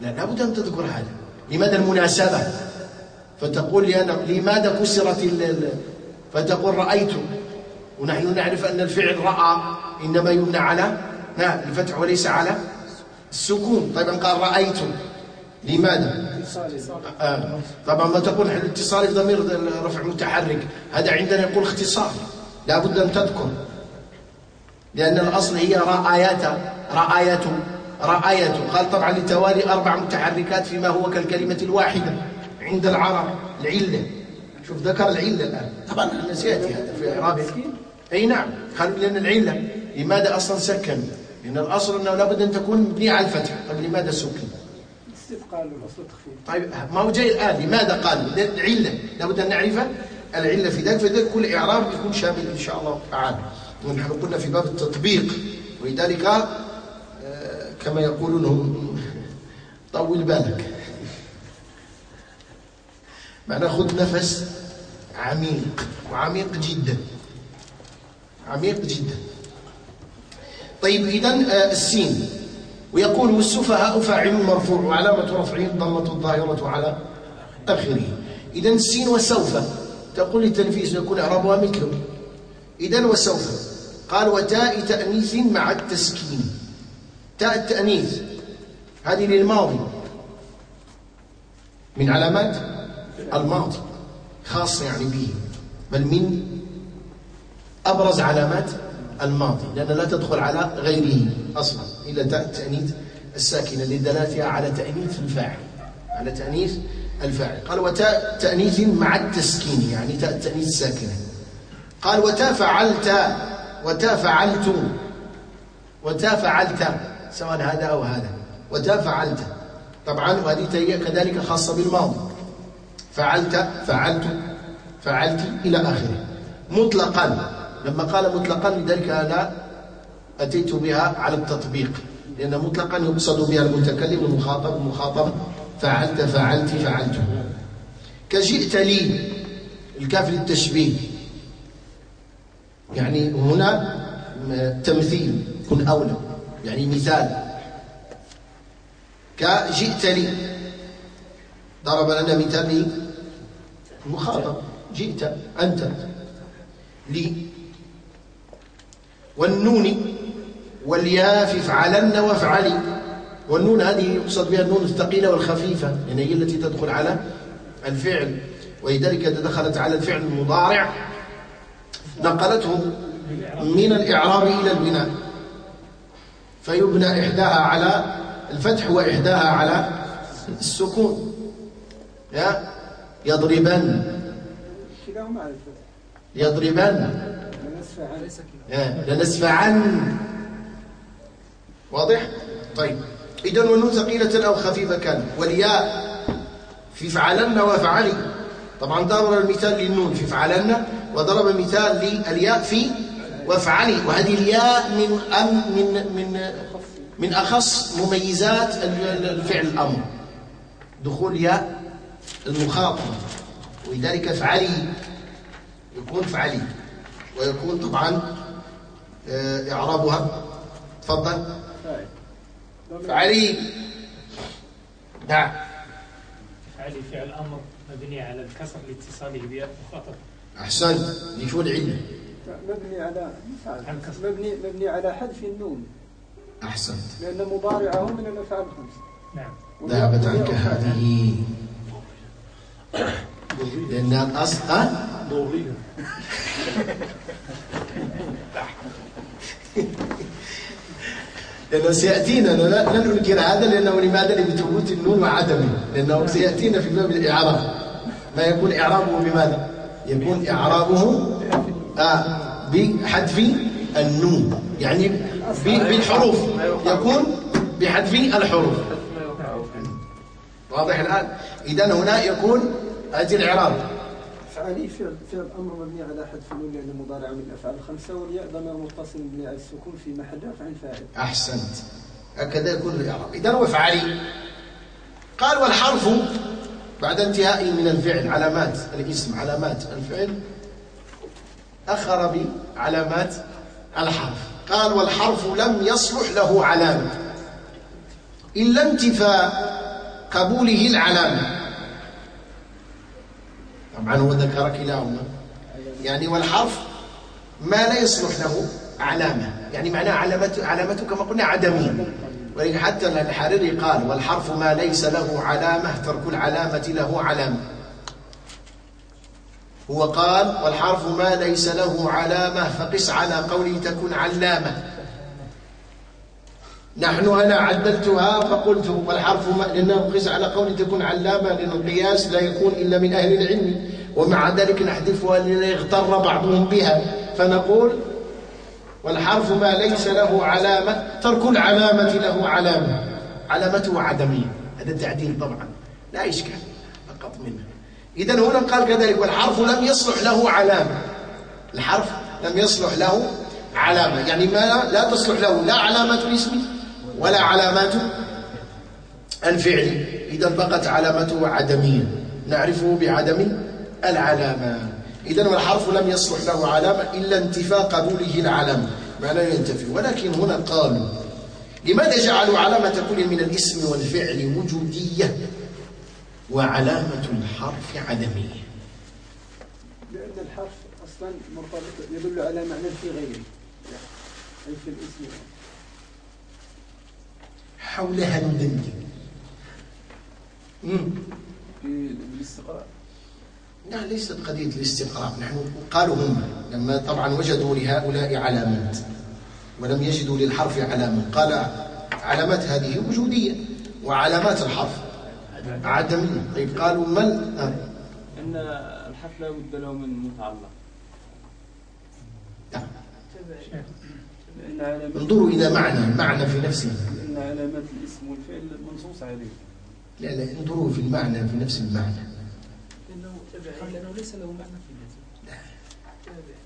S1: لا لابد أن تذكر هذا. لماذا المناسبة؟ فتقول لأن لماذا كسرت فتقول رأيت. ونحن نعرف أن الفعل رأى إنما يبنى على نعم الفتح وليس على السكون. طيب قال رأيت لماذا؟ آه. طبعا ما تقول الاتصال في ضمير رفع متحرك. هذا عندنا يقول اختصار. لا بد أن تذكر. لأن الأصل هي رآيات رآية رآية قال طبعا لتوالي أربع متحركات فيما هو كالكلمة الواحدة. عند العرب العلة. شوف ذكر العلة الآن. طبعا أنا سيأتي هذا في إعرابه أي نعم قالوا لأن العلة لماذا أصلا سكن؟ لأن الأصل أنه لابد أن تكون مبنية على الفتح. طيب لماذا سكن؟
S3: استثقال الأصل تخفيف
S1: طيب ما هو جاي الآن؟ لماذا قال العلة. لابد أن نعرف العلة في ذلك فذلك كل إعراب يكون شامل إن شاء الله تعالى. ونحن قلنا في باب التطبيق. ولذلك آه، كما يقولون هم طول بالك. معنى خذ نفس عميق وعميق جدا. عميق جدا. طيب إذا آه، السين. ويقول والسفهاء فاعل مرفوع وعلامة رفعه الضمة الظاهرة على آخره. إذا السين وسوف. تقول التنفيس يكون إعرابها مثله إذا وسوف. قال وتاء تأنيث مع التسكين. تاء التأنيث. هذه للماضي. من علامات؟ الماضي خاصة يعني به. بل من أبرز علامات الماضي لأن لا تدخل على غيره أصلا إلا تاء التأنيث الساكنة لدلالتها على تأنيث الفاعل على تأنيث الفاعل. قال وتاء تأنيث مع التسكين يعني تاء التأنيث الساكنة. قال وتاء فعلت وتاء فعلت وتاء فعلت سواء هذا أو هذا. وتاء فعلت طبعا وهذه كذلك خاصة بالماضي. فعلت فعلت فعلت إلى آخره. مطلقا لما قال مطلقا لذلك أنا أتيت بها على التطبيق. لأن مطلقا يقصد بها المتكلم المخاطب المخاطب فعلت فعلت فعلت. كجئت لي الكاف للتشبيه. يعني هنا تمثيل كن أولى. يعني مثال. كجئت لي. ضرب لنا مثال المخاطب جئت أنت. لي. والنون والياء في افعلن وافعلي والنون هذه يقصد بها النون الثقيلة والخفيفة يعني هي التي تدخل على الفعل. ولذلك إذا دخلت على الفعل المضارع نقلته من الإعراب إلى البناء. فيبنى إحداها على الفتح وإحداها على السكون. يا يضربن. يضربن. لنسفعن. واضح؟ طيب. إذا والنون ثقيلة أو خفيفة. كان والياء في فعلن وفعلي. طبعا ضرب المثال للنون في فعلن وضرب المثال للياء في وافعلي وهذه الياء من أم من من من أخص مميزات الفعل الأمر. دخول ياء. المخاطبة. ولذلك افعلي يكون فعلي. ويكون طبعا آه، إعرابها. تفضل. فعلي. نعم.
S7: فعلي فعل أمر مبني على الكسر لاتصاله بها مخاطب
S1: أحسنت. لشو العلة
S3: مبني على مبني مبني على حذف النون.
S1: أحسنت.
S3: لأن مضارعه من الأفعال الخمس
S7: نعم.
S1: ذهبت عنك هذه. لأن الأصل ضرورية لأنه سيأتينا لن ننكر هذا لأنه لماذا لثبوت النون وعدمه؟ لأنه سيأتينا في باب الإعراب. ما يكون إعرابه بماذا؟ يكون إعرابه آه بحذف النون. يعني بالحروف. يكون بحذف الحروف. واضح الآن؟ إذا هنا يكون هذه الإعراب.
S3: فعلي فعل فعل أمر مبني على حذف النون لأنه مضارع من الافعال الخمسة والياء ضمير متصل مبني على السكون في محل رفع فاعل.
S1: أحسنت. هكذا يكون الإعراب. إذا وافعلي قال والحرف بعد انتهاء من الفعل علامات الاسم علامات الفعل أخر بعلامات الحرف. قال والحرف لم يصلح له علامة. إلا انتفاء. قبوله العلامه طبعا هو ذكر كلاهما. يعني والحرف ما لا يصلح له علامة يعني معناه علامته, علامته كما قلنا عدمية ولكن حتى الحريري قال والحرف ما ليس له علامة ترك العلامة له علامة هو قال والحرف ما ليس له علامة فقس على قوله تكون علامة. نحن أنا عدلتها فقلت والحرف ما لأنه قس على قول تكون علامة لأن القياس لا يكون إلا من أهل العلم. ومع ذلك نحذفها ليغتر بعضهم بها. فنقول والحرف ما ليس له علامة ترك العلامة له علامة. علامته عدمية هذا التعديل طبعا. لا إشكال فقط منه. إذا هنا قال كذلك والحرف لم يصلح له علامة. الحرف لم يصلح له علامة. يعني ما لا تصلح له لا علامات الاسم ولا علامات الفعل. إذا بقت علامته عدمية نعرفه بعدم العلامة. إذا الحرف لم يصلح له علامة إلا انتفاء قبوله العلامة معناه ينتفي. ولكن هنا قالوا لماذا جعلوا علامة كل من الاسم والفعل وجودية وعلامة الحرف عدمية
S3: لأن الحرف أصلا مرتبط يدل على معنى في غيره. أي في الاسم.
S1: حولها ندندن
S2: بالاستقراء
S1: لا ليست قضية الاستقراء نحن قالوا هم لما طبعا وجدوا لهؤلاء علامات ولم يجدوا للحرف علامة. قال علامات هذه وجودية وعلامات الحرف. عدمية طيب قالوا من آه.
S2: أن الحرف لا بد له من متعلق.
S1: نعم. انظروا إلى معنى المعنى في نفسه.
S2: لأن علامات الاسم والفعل منصوص عليه.
S1: لا لا انظروا في المعنى في نفس المعنى.
S8: لأنه لأنه ليس له معنى في ذاته تابع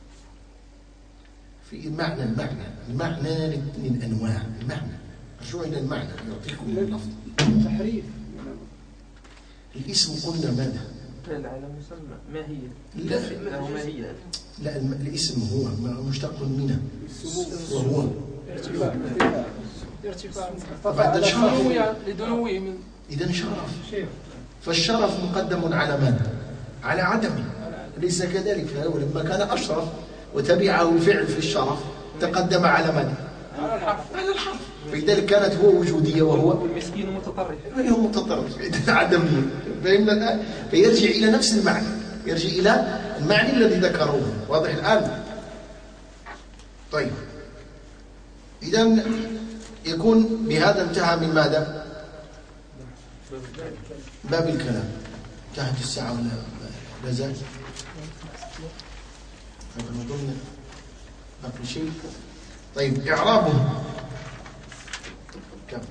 S1: في المعنى المعنى المعنى للأنواع المعنى. رجوع إلى المعنى يعطيكم اللفظ.
S3: تحريف.
S1: الاسم قلنا ماذا؟
S4: دال على مسمى. ما هي؟
S1: لا.
S4: له ما هي؟
S1: لا الم- الاسم هو مشتق منه. وهو
S3: ارتفاع. ارتفاع.
S8: لدنوه من
S1: إذا شرف. فالشرف مقدم على ماذا؟ على عدمه ليس كذلك. فهو لما كان أشرف وتبعه الفعل في الشرف تقدم على ماذا؟
S8: على الحرف.
S1: على الحرف. فلذلك كانت هو وجودية وهو
S4: والمسكين متطرف
S1: هو متطرف عدمية فهمنا الآن؟ فيرجع إلى نفس المعنى يرجع إلى المعنى الذي ذكروه واضح الآن؟ طيب إذا يكون بهذا انتهى من ماذا؟ باب الكلام انتهت الساعة ولا لا زال؟ طيب أظن باقي شيء طيب إعرابه كم؟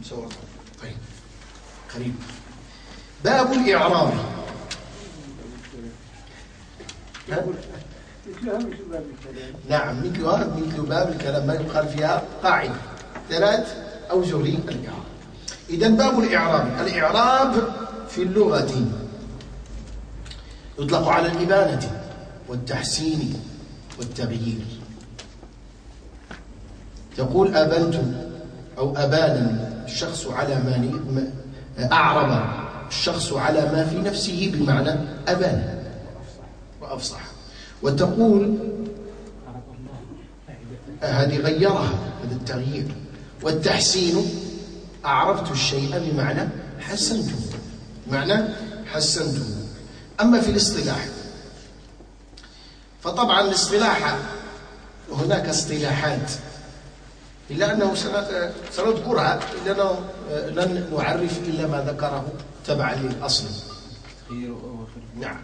S1: مسوى طيب قريب. باب الإعراب؟
S3: مثلها مثل
S1: نعم مثلها مثل باب الكلام ما يقال فيها قاعدة. ثلاث أوجه للإعراب إذا باب الإعراب. الإعراب في اللغة. يطلق على الإبانة والتحسين والتغيير تقول أبنت أو أبانا الشخص على ما ما- أعرب الشخص على ما في نفسه بمعنى أبان وأفصح. وتقول هذه غيرها هذا التغيير. والتحسين أعرفت الشيء بمعنى حسنته بمعنى حسنته أما في الاصطلاح فطبعا الاصطلاح هناك اصطلاحات. إلا أنه سن- سنذكرها إلا أنه لن نعرف إلا ما ذكره تبعا للأصل نعم.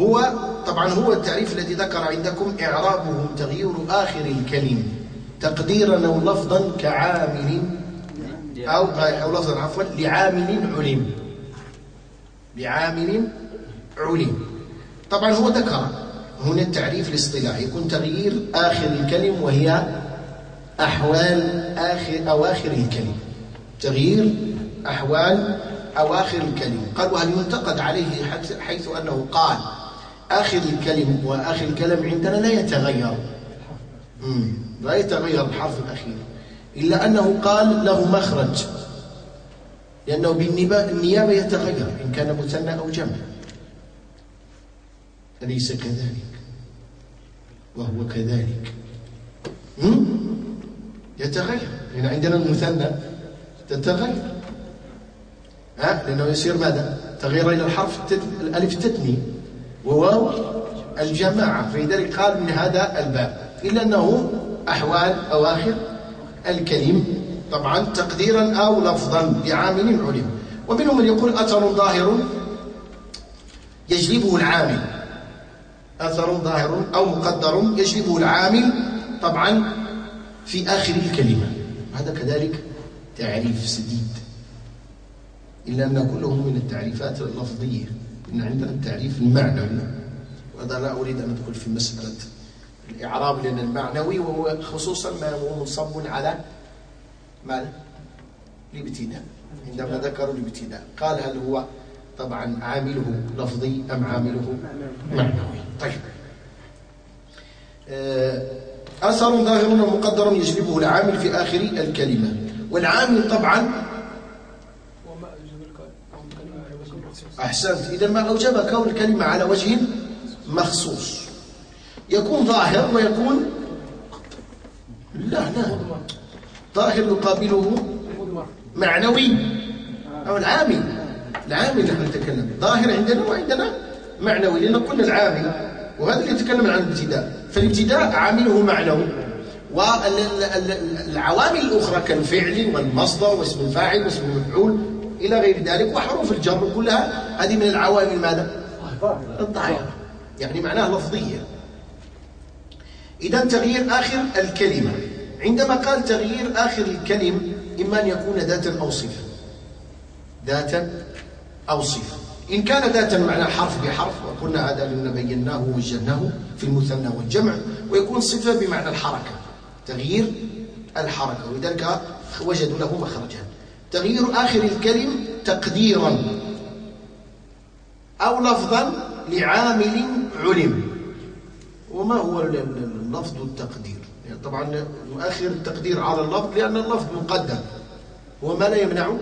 S1: هو طبعا هو التعريف الذي ذكر عندكم إعرابه تغيير آخر الكلم تقديرا أو لفظا كعامل أو أو لفظا عفوا لعامل علم. لعامل علم. طبعا هو ذكر هنا التعريف الاصطلاحي يكون تغيير آخر الكلم وهي أحوال آخر أواخر الكلم تغيير أحوال أواخر الكلم قال وهل ينتقد عليه حيث- أنه قال آخر الكلم وآخر الكلام عندنا لا يتغير. لا يتغير الحرف الأخير. إلا أنه قال له مخرج. لأنه بالنبا- النيابة يتغير إن كان مثنى أو جمع. أليس كذلك؟ وهو كذلك. مم؟ يتغير. لأن عندنا المثنى تتغير. ها؟ لأنه يصير ماذا؟ تغير إلى الحرف التت... الألف التثنية وواو الجماعة. فلذلك قال من هذا الباب. إلا أنه أحوال أواخر الكلم طبعا تقديرا أو لفظا بعامل علم. ومنهم من يقول أثر ظاهر يجلبه العامل. أثر ظاهر أو مقدر يجلبه العامل. طبعا في آخر الكلمة. هذا كذلك تعريف سديد. إلا أن كله من التعريفات اللفظية. إن عندنا التعريف المعنوي. هذا لا أريد أن أدخل في مسألة الإعراب لأن المعنوي وهو خصوصا ما هو منصب على مال الابتداء عندما ذكروا الابتداء قال هل هو طبعا عامله لفظي أم عامله معنوي؟ طيب. آه، أثر ظاهر ومقدر يجلبه العامل في آخر الكلمة. والعامل طبعا أحسنت. إذا ما أوجب كون الكلمة على وجه مخصوص. يكون ظاهر ويكون لا لا. ظاهر يقابله معنوي أو العامل. العامل نحن نتكلم. ظاهر عندنا وعندنا معنوي لأن قلنا العامل. وهذا اللي يتكلم عن الابتداء. فالابتداء عامله معنوي. والعوامل الأخرى كالفعل والمصدر واسم الفاعل واسم المفعول إلى غير ذلك وحروف الجر كلها. هذه من العوامل ماذا؟ الظاهرة يعني معناها لفظية. إذا تغيير آخر الكلمة. عندما قال تغيير آخر الكلم إما أن يكون ذاتا أو صفة. ذاتا أو صفة. إن كان ذاتا معنى حرف بحرف وقلنا هذا لأن بيناه ووجهناه في المثنى والجمع ويكون صفة بمعنى الحركة. تغيير الحركة ولذلك وجدوا له مخرجا. تغيير آخر الكلم تقديرا أو لفظا لعامل علم. وما هو اللفظ التقدير؟ يعني طبعا نؤخر التقدير على اللفظ لأن اللفظ مقدر وما لا يمنع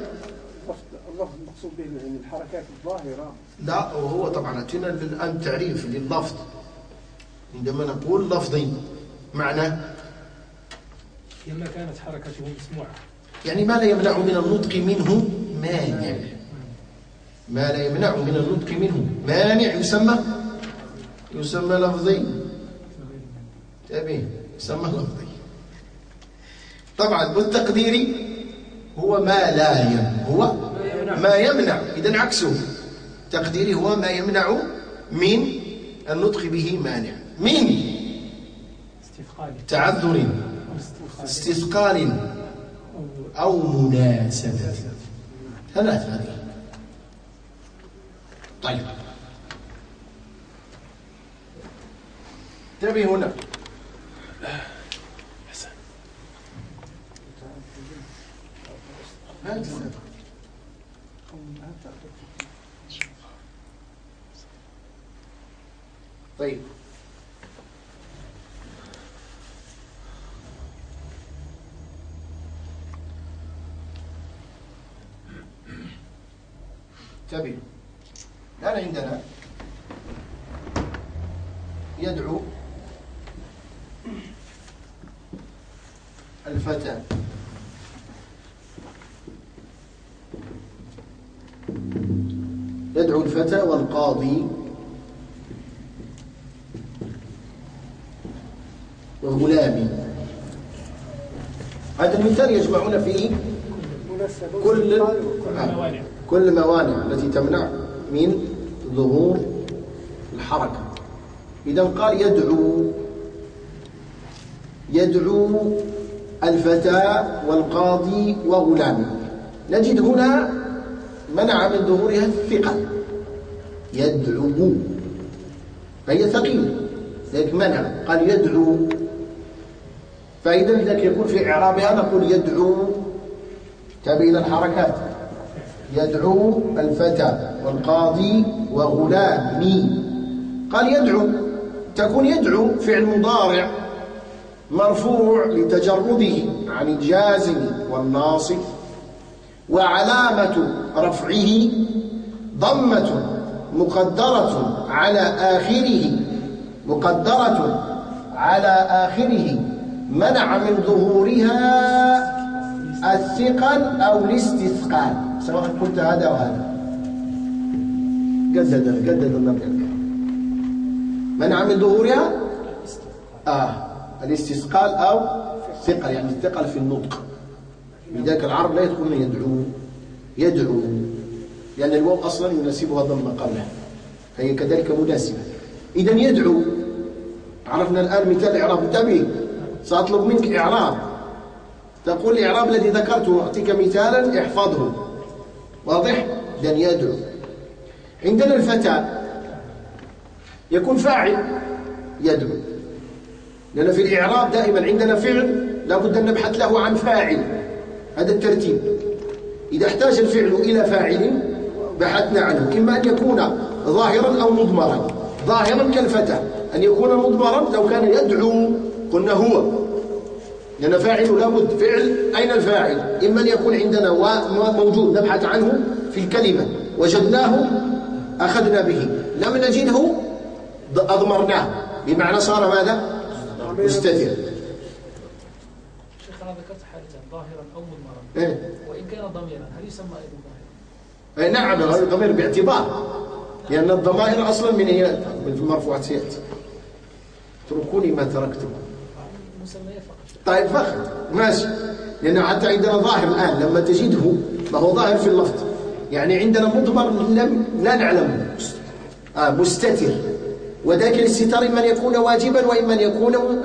S3: المقصود به يعني الحركات الظاهرة.
S1: لا وهو طبعا أتينا الآن تعريف لللفظ. عندما نقول لفظي معنى
S7: لما كانت حركته مسموعة.
S1: يعني ما لا يمنع من النطق منه مانع. ما لا يمنع من النطق منه مانع يسمى يسمى لفظي تابعين يسمى لفظي طبعا والتقديري هو ما لا يمنع هو ما يمنع إذا عكسه. تقديري هو ما يمنع من النطق به مانع. من؟
S7: استثقال.
S1: تعذر. استثقال. أو مناسبة. ثلاث هذه. طيب. انتبه هنا. هات طيب. انتبه الآن عندنا يدعو الفتى. يدعو الفتى والقاضي وغلامي هذا المثال يجمعون فيه كل. كل الموانع التي تمنع من ظهور الحركة. إذا قال يدعو يدعو الفتى والقاضي وغلامه. نجد هنا منع من ظهورها الثقل يدعو. فهي ثقيلة ذلك منع. قال يدعو فإذا لذلك يكون في إعرابها نقول يدعو تابعين الحركات. يدعو الفتى والقاضي وغلامي. قال يدعو تكون يدعو فعل مضارع مرفوع لتجرده عن الجازم والناصب وعلامة رفعه ضمة مقدرة على آخره مقدرة على آخره. منع من ظهورها الثقل أو الاستثقال. سواء قلت هذا وهذا جدد جدد النبي منع من ظهورها؟ آه الاستثقال أو ثقل يعني الثقل في النطق. لذلك العرب لا يدخلون يدعو يدعو لأن الواو أصلا يناسبها ضم قبلها. فهي كذلك مناسبة. إذا يدعو. عرفنا الآن مثال إعراب انتبه سأطلب منك إعراب. تقول الإعراب الذي ذكرته أعطيك مثالا احفظه. واضح؟ إذن يدعو. عندنا الفتى يكون فاعل يدعو. لأن في الإعراب دائما عندنا فعل لابد أن نبحث له عن فاعل. هذا الترتيب. إذا احتاج الفعل إلى فاعل بحثنا عنه. إما أن يكون ظاهرا أو مضمرا. ظاهرا كالفتى أن يكون مضمرا لو كان يدعو. قلنا هو. لأن فاعل لابد فعل أين الفاعل؟ إما أن يكون عندنا موجود نبحث عنه في الكلمة. وجدناه أخذنا به. لم نجده أضمرناه. بمعنى صار ماذا؟ مستتر.
S8: ذكرت حالتين ظاهرا أو مضمرا.
S1: إيه؟
S8: وإن كان ضميرا هل يسمى أيضا ظاهرا؟
S1: أي نعم هذا الضمير باعتبار. لأن الضمائر أصلا من هي؟ من المرفوعات. سيأتي. اتركوني ما تركتم. طيب فخر. ماشي. لأنه حتى عندنا ظاهر الآن لما تجده ما هو ظاهر في اللفظ. يعني عندنا مضمر لم لا نعلمه آه مستتر. وذاك الاستتار إما أن يكون واجبا وإما أن يكون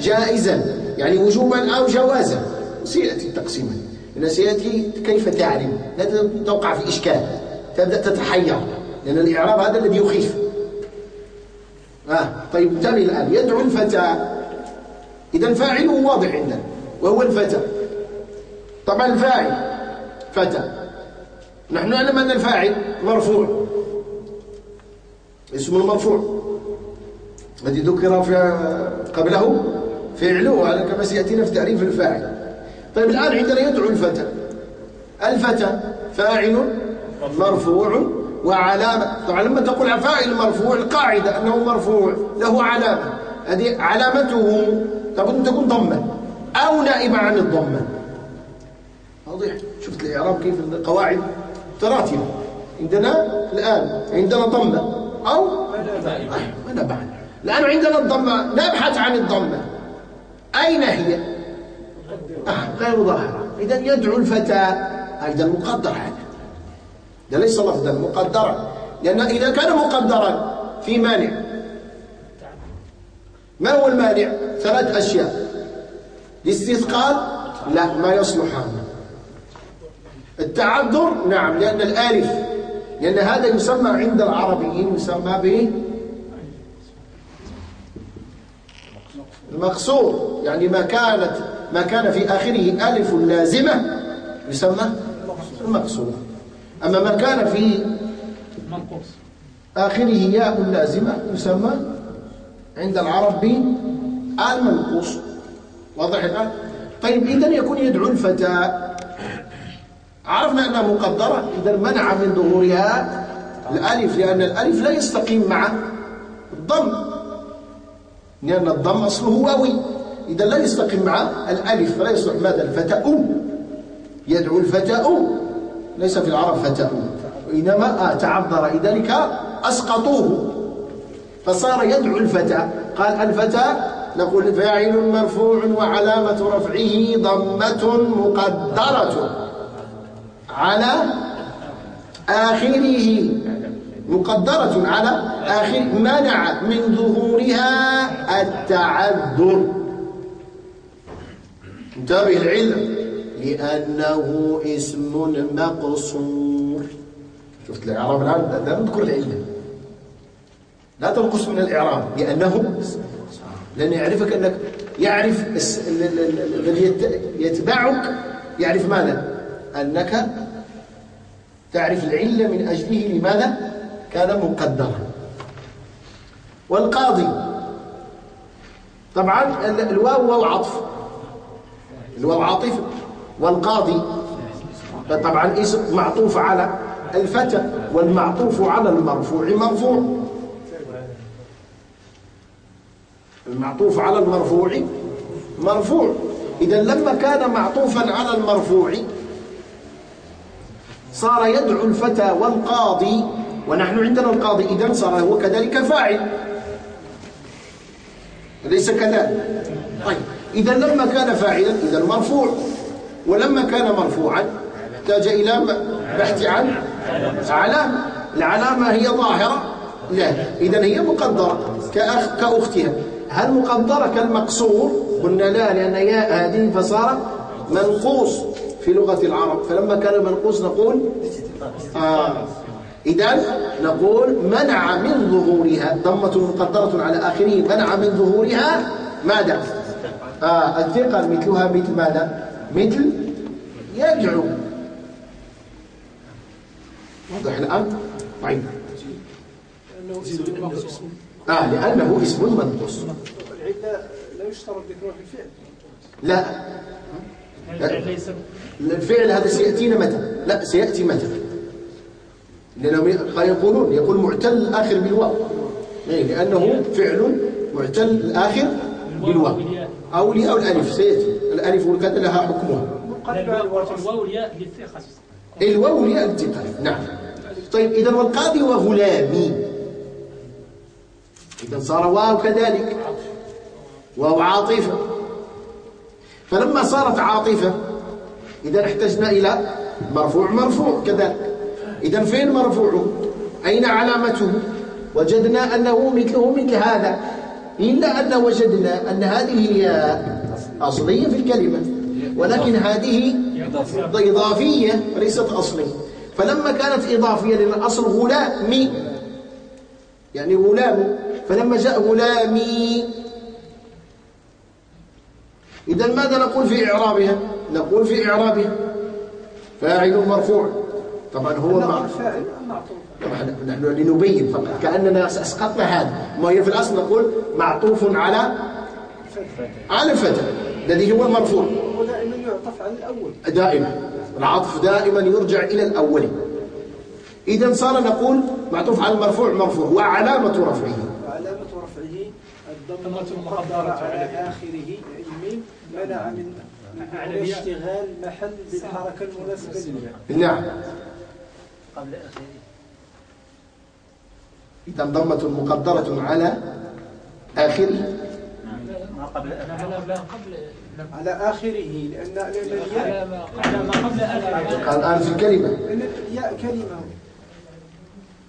S1: جائزا. يعني وجوبا أو جوازا. سيأتي التقسيم. هنا سيأتي كيف تعرف؟ لا توقع في إشكال. تبدأ تتحير. لأن الإعراب هذا الذي يخيف. آه طيب انتبه الآن. يدعو الفتى إذا فاعله واضح عندنا وهو الفتى. طبعا الفاعل فتى. نحن نعلم أن الفاعل مرفوع. اسم المرفوع. الذي ذكر قبله فعله هذا كما سيأتينا في تعريف الفاعل. طيب الآن عندنا يدعو الفتى. الفتى فاعل مرفوع وعلامة. طبعا لما تقول فاعل مرفوع القاعدة أنه مرفوع له علامة. هذه علامته لابد أن تكون ضمة. أو نائبة عن الضمة. واضح؟ شفت الإعراب كيف القواعد. تراتب. عندنا الآن عندنا ضمة. أو أنا بعد الآن عندنا الضمة. نبحث عن الضمة. أين هي؟ آه غير ظاهرة إذا يدعو الفتى. أيضا مقدر هذا. ده ليس لفظا مقدرا. لأن إذا كان مقدرا في مانع. ما هو المانع؟ ثلاث أشياء. الاستثقال لا ما يصلحان التعذر نعم لأن الآلف لأن هذا يسمى عند العربيين يسمى به المقصور يعني ما كانت ما كان في آخره ألف لازمة يسمى المقصور أما ما كان في آخره ياء لازمة يسمى عند العرب المنقوص واضح الآن؟ طيب إذا يكون يدعو الفتى عرفنا أنها مقدرة إذا منع من ظهورها الألف لأن الألف لا يستقيم مع الضم لأن الضم أصله واوي. إذا لا يستقيم مع الألف فلا يصلح ماذا؟ الفتاء. يدعو الفتاء. ليس في العرب فتاء. وإنما آه تعذر. لذلك أسقطوه. فصار يدعو الفتى. قال الفتى نقول فاعل مرفوع وعلامة رفعه ضمة مقدرة على آخره. مقدرة على آخر منع من ظهورها التعذر. انتبه العلم لأنه اسم مقصور. شفت الإعراب الآن؟ نذكر العلم. لا تنقص من الإعراب لأنه لأن يعرفك أنك يعرف الذي يتبعك يعرف ماذا؟ أنك تعرف العلة من أجله لماذا كان مقدرا. والقاضي طبعا الواو واو عطف الواو عاطف والقاضي طبعا اسم معطوف على الفتى والمعطوف على المرفوع مرفوع المعطوف على المرفوع مرفوع. إذا لما كان معطوفا على المرفوع صار يدعو الفتى والقاضي ونحن عندنا القاضي إذا صار هو كذلك فاعل. أليس كذلك. طيب إذا لما كان فاعلا إذا مرفوع. ولما كان مرفوعا احتاج إلى بحث عن علامة. العلامة هي ظاهرة؟ لا. إذا هي مقدرة كأخ كأختها. هل مقدرة كالمقصور قلنا لا لأن ياء هذه فصار منقوص في لغة العرب فلما كان منقوص نقول آه إذا نقول منع من ظهورها ضمة مقدرة على آخره منع من ظهورها ماذا؟ آه الثقل مثلها مثل ماذا؟ مثل يدعو واضح الآن؟ طيب آه لأنه اسم منقوص.
S3: العلة لا. يشترط ذكره في الفعل
S1: لا
S7: ليس
S1: الفعل هذا سيأتينا متى لا سيأتي متى؟ لأنهم يقولون يقول معتل الآخر بالواو. إيه لأنه فعل معتل الآخر بالواو. أو لي أو الألف سيأتي. الألف والكذا لها حكمها.
S7: الواو الياء للثقة.
S1: الواو لي الانتقال نعم. طيب إذا والقاضي وغلامي إذا صار واو كذلك. واو عاطفة. فلما صارت عاطفة إذا احتجنا إلى مرفوع مرفوع كذلك. إذا فين مرفوع؟ أين علامته؟ وجدنا أنه مثله مثل هذا. إلا أن وجدنا أن هذه هي أصلية في الكلمة. ولكن هذه إضافية وليست أصلية. فلما كانت إضافية لأن الأصل غلامي يعني غلام. فلما جاء غلامي. إذا ماذا نقول في إعرابها؟ نقول في إعرابها. فاعل مرفوع. طبعا هو مع طبعا نحن لنبين فقط. كأننا أسقطنا هذا. ما هي في الأصل نقول معطوف على على الفتى. الذي هو المرفوع.
S3: ودائما يعطف على الأول.
S1: دائما. العطف دائما يرجع إلى الأول. إذا صار نقول معطوف على المرفوع مرفوع. وعلامة رفعه.
S3: الضمة المقدرة على آخره. الميم منع من اشتغال محل بالحركة المناسبة
S1: نعم.
S6: قبل آخره.
S1: إذا ضمة مقدرة على آخره.
S6: ما قبل
S7: على ما قبل
S3: على آخره لأن لأن
S7: على
S3: الياء
S7: ما على ما قبل آخره.
S1: قال الآن في الكلمة
S3: الياء كلمة.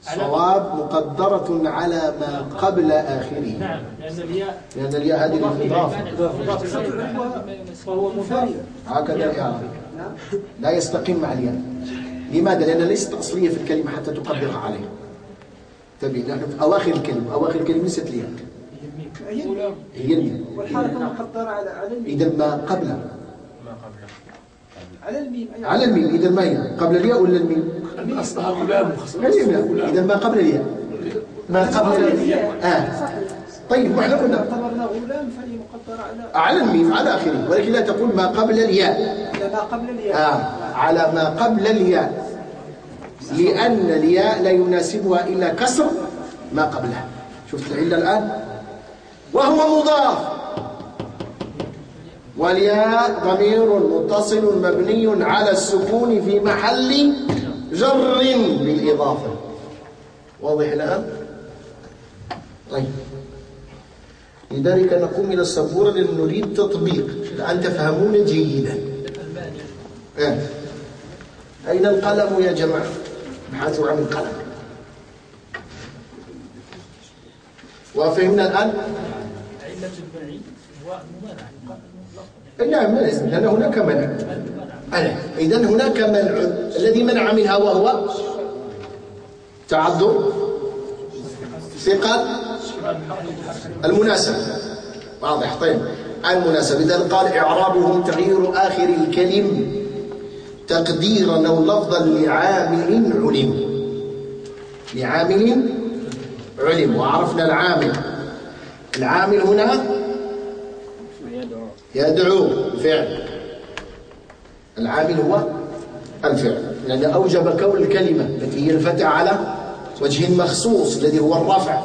S1: صواب مقدرة على ما قبل آخره.
S7: نعم لأن الياء
S1: لأن الياء هذه الإضافة
S7: فهو مضاف.
S1: هكذا الإعراب
S3: نعم
S1: لا يستقيم مع الياء. لماذا؟ لأنها ليست أصلية في الكلمة حتى تقدرها عليها تبين نحن في أواخر الكلمة أواخر الكلمة ليست الياء.
S3: هي
S1: الميم
S3: والحركة مقدرة على على الميم
S1: إذا ما قبلها
S3: على الميم. أي
S1: على الميم. إذا ما هي قبل الياء ولا الميم؟
S8: أصلها غلام
S1: الميم لا إذا ما قبل الياء. ما قبل الياء. آه. طيب وإحنا قلنا
S3: فهي مقدرة على
S1: على الميم على آخره. ولكن لا تقول ما قبل الياء.
S3: على ما قبل الياء.
S1: آه. على ما قبل الياء. لأن الياء لا يناسبها إلا كسر ما قبلها. شفت العلة الآن؟ وهو مضاف. والياء ضمير متصل مبني على السكون في محل جر بالإضافة واضح الآن؟ طيب لذلك نقوم إلى السبورة لنريد تطبيق الآن تفهمون جيدا إيه. أين القلم يا جماعة؟ ابحثوا عن القلم وفهمنا الآن؟
S7: علة المنع هو الممانعة
S1: نعم لازم. لأن هناك منع. إذا هناك منع. الذي منع منها وهو تعذر ثقل المناسب. واضح. طيب. المناسب. إذا قال إعرابهم تغيير آخر الكلم. تقديرا أو لفظا لعامل علم. لعامل علم. وعرفنا العامل. العامل هنا يدعو الفعل العامل هو الفعل. لأن أوجب كون الكلمة التي هي الفتح على وجه مخصوص الذي هو الرفع.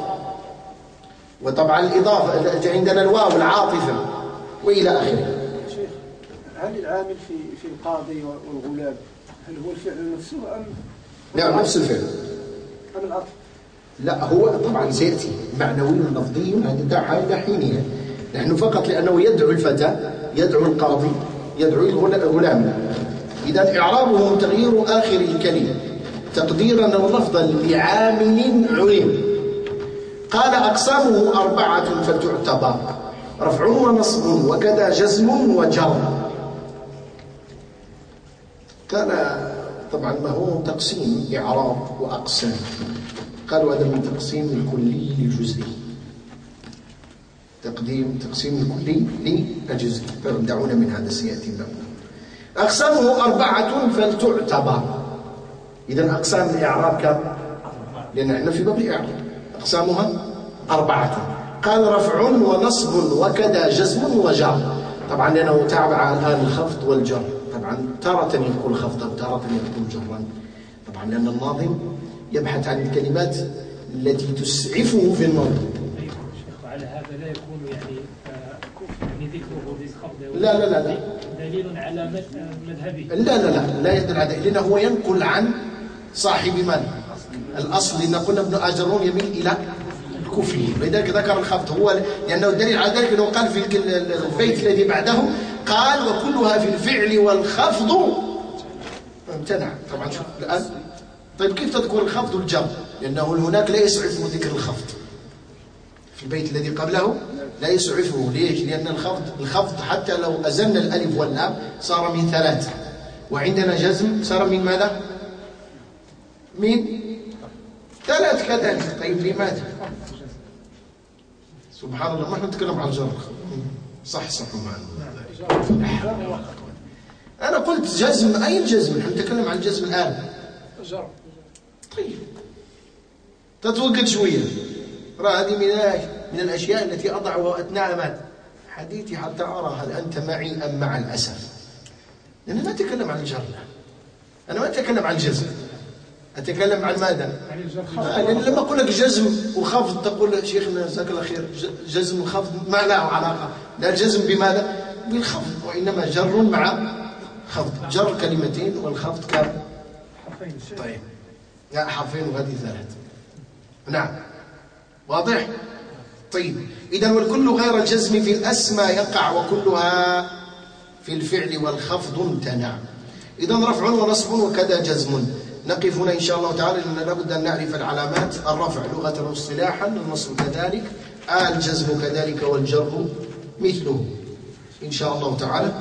S1: وطبعا الإضافة عندنا الواو العاطفة وإلى آخره.
S3: شيخ هل العامل في في القاضي والغلام هل هو الفعل نفسه أم؟
S1: نعم نفس الفعل.
S3: أم العطف؟
S1: لا هو طبعا سيأتي معنوي لفظي هذا حاجة حينها. نحن فقط لأنه يدعو الفتى يدعو القاضي يدعو الغلام. إذا إعرابه تغيير آخر الكلمة تقديرا أو لفظا لعامل علم. قال أقسامه أربعة فتعتبر رفع ونصب وكذا جزم وجر. كان طبعا ما هو تقسيم إعراب وأقسام. قالوا هذا من تقسيم الكلي للجزئي تقديم تقسيم الكلي للجزئي فدعونا من هذا سيأتي باب أقسامه أربعة فلتعتبر. إذا أقسام الإعراب كم؟ لأن إحنا في باب الإعراب. أقسامها أربعة. قال رفع ونصب وكذا جزم وجر طبعا لأنه تابع الآن الخفض والجر. طبعا تارة يكون خفضا وتارة يكون جرا. طبعا لأن الناظم يبحث عن الكلمات التي تسعفه في النظم
S7: أيوة شيخ وعلى هذا لا يكون يعني آه، يعني ذكره ذي
S1: لا لا لا لا.
S7: دليل على مذهبه
S1: لا لا لا لا يدل على لأنه هو ينقل عن صاحب من؟ الأصل. لأن قلنا ابن أجرون يميل إلى الكوفي. لذلك ذكر الخفض هو لأنه الدليل على ذلك أنه قال في البيت الذي بعده قال وكلها في الفعل والخفض امتنع طبعا الآن. طيب كيف تذكر الخفض والجر لأنه هناك لا يسعفه ذكر الخفض. في البيت الذي قبله لا يسعفه ليش؟ لأن الخفض الخفض حتى لو أزلنا الألف واللام صار من ثلاثة. وعندنا جزم صار من ماذا؟ من ثلاث كذلك. طيب لماذا؟ سبحان الله ما إحنا نتكلم عن الجر صح صح معنا أنا قلت جزم أي الجزم نحن نتكلم عن الجزم الآن.
S8: جر
S1: طيب. تتوقد شوية. رأى هذه من من الأشياء التي أضعها أثناء ما حديثي حتى أرى هل أنت معي أم مع الأسف. لأن ما أتكلم عن الجر أنا ما أتكلم عن الجزم أتكلم عن ماذا؟ لأن لما أقول لك جزم وخفض تقول شيخنا جزاك الله خير جزم وخفض ما له علاقة. لا الجزم بماذا؟ بالخفض وإنما جر مع خفض. جر كلمتين والخفض كم؟ طيب. لا حرفين وهذه ثلاث. نعم. واضح؟ طيب. إذا والكل غير الجزم في الأسمى يقع وكلها في الفعل والخفض امتنع. إذا رفع ونصب وكذا جزم. نقف هنا إن شاء الله تعالى لأن لابد أن نعرف العلامات. الرفع لغة واصطلاحا النصب كذلك. الجزم كذلك والجر مثله. إن شاء الله تعالى.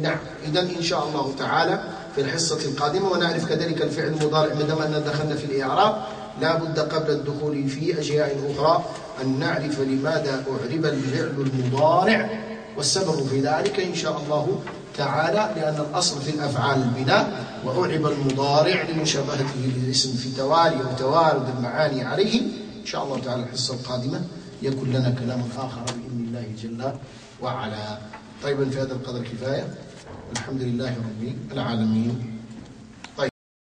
S1: نعم. إذا إن شاء الله تعالى في الحصة القادمة ونعرف كذلك الفعل المضارع ما دام أننا دخلنا في الإعراب. لا بد قبل الدخول في أشياء أخرى أن نعرف لماذا أعرب الفعل المضارع والسبب في ذلك إن شاء الله تعالى لأن الأصل في الأفعال البناء وأعرب المضارع لمشابهته للاسم في توالي وتوارد المعاني عليه. إن شاء الله تعالى الحصة القادمة يكون لنا كلام آخر بإذن الله جل وعلا. طيبا في هذا القدر كفاية؟ الحمد لله رب العالمين.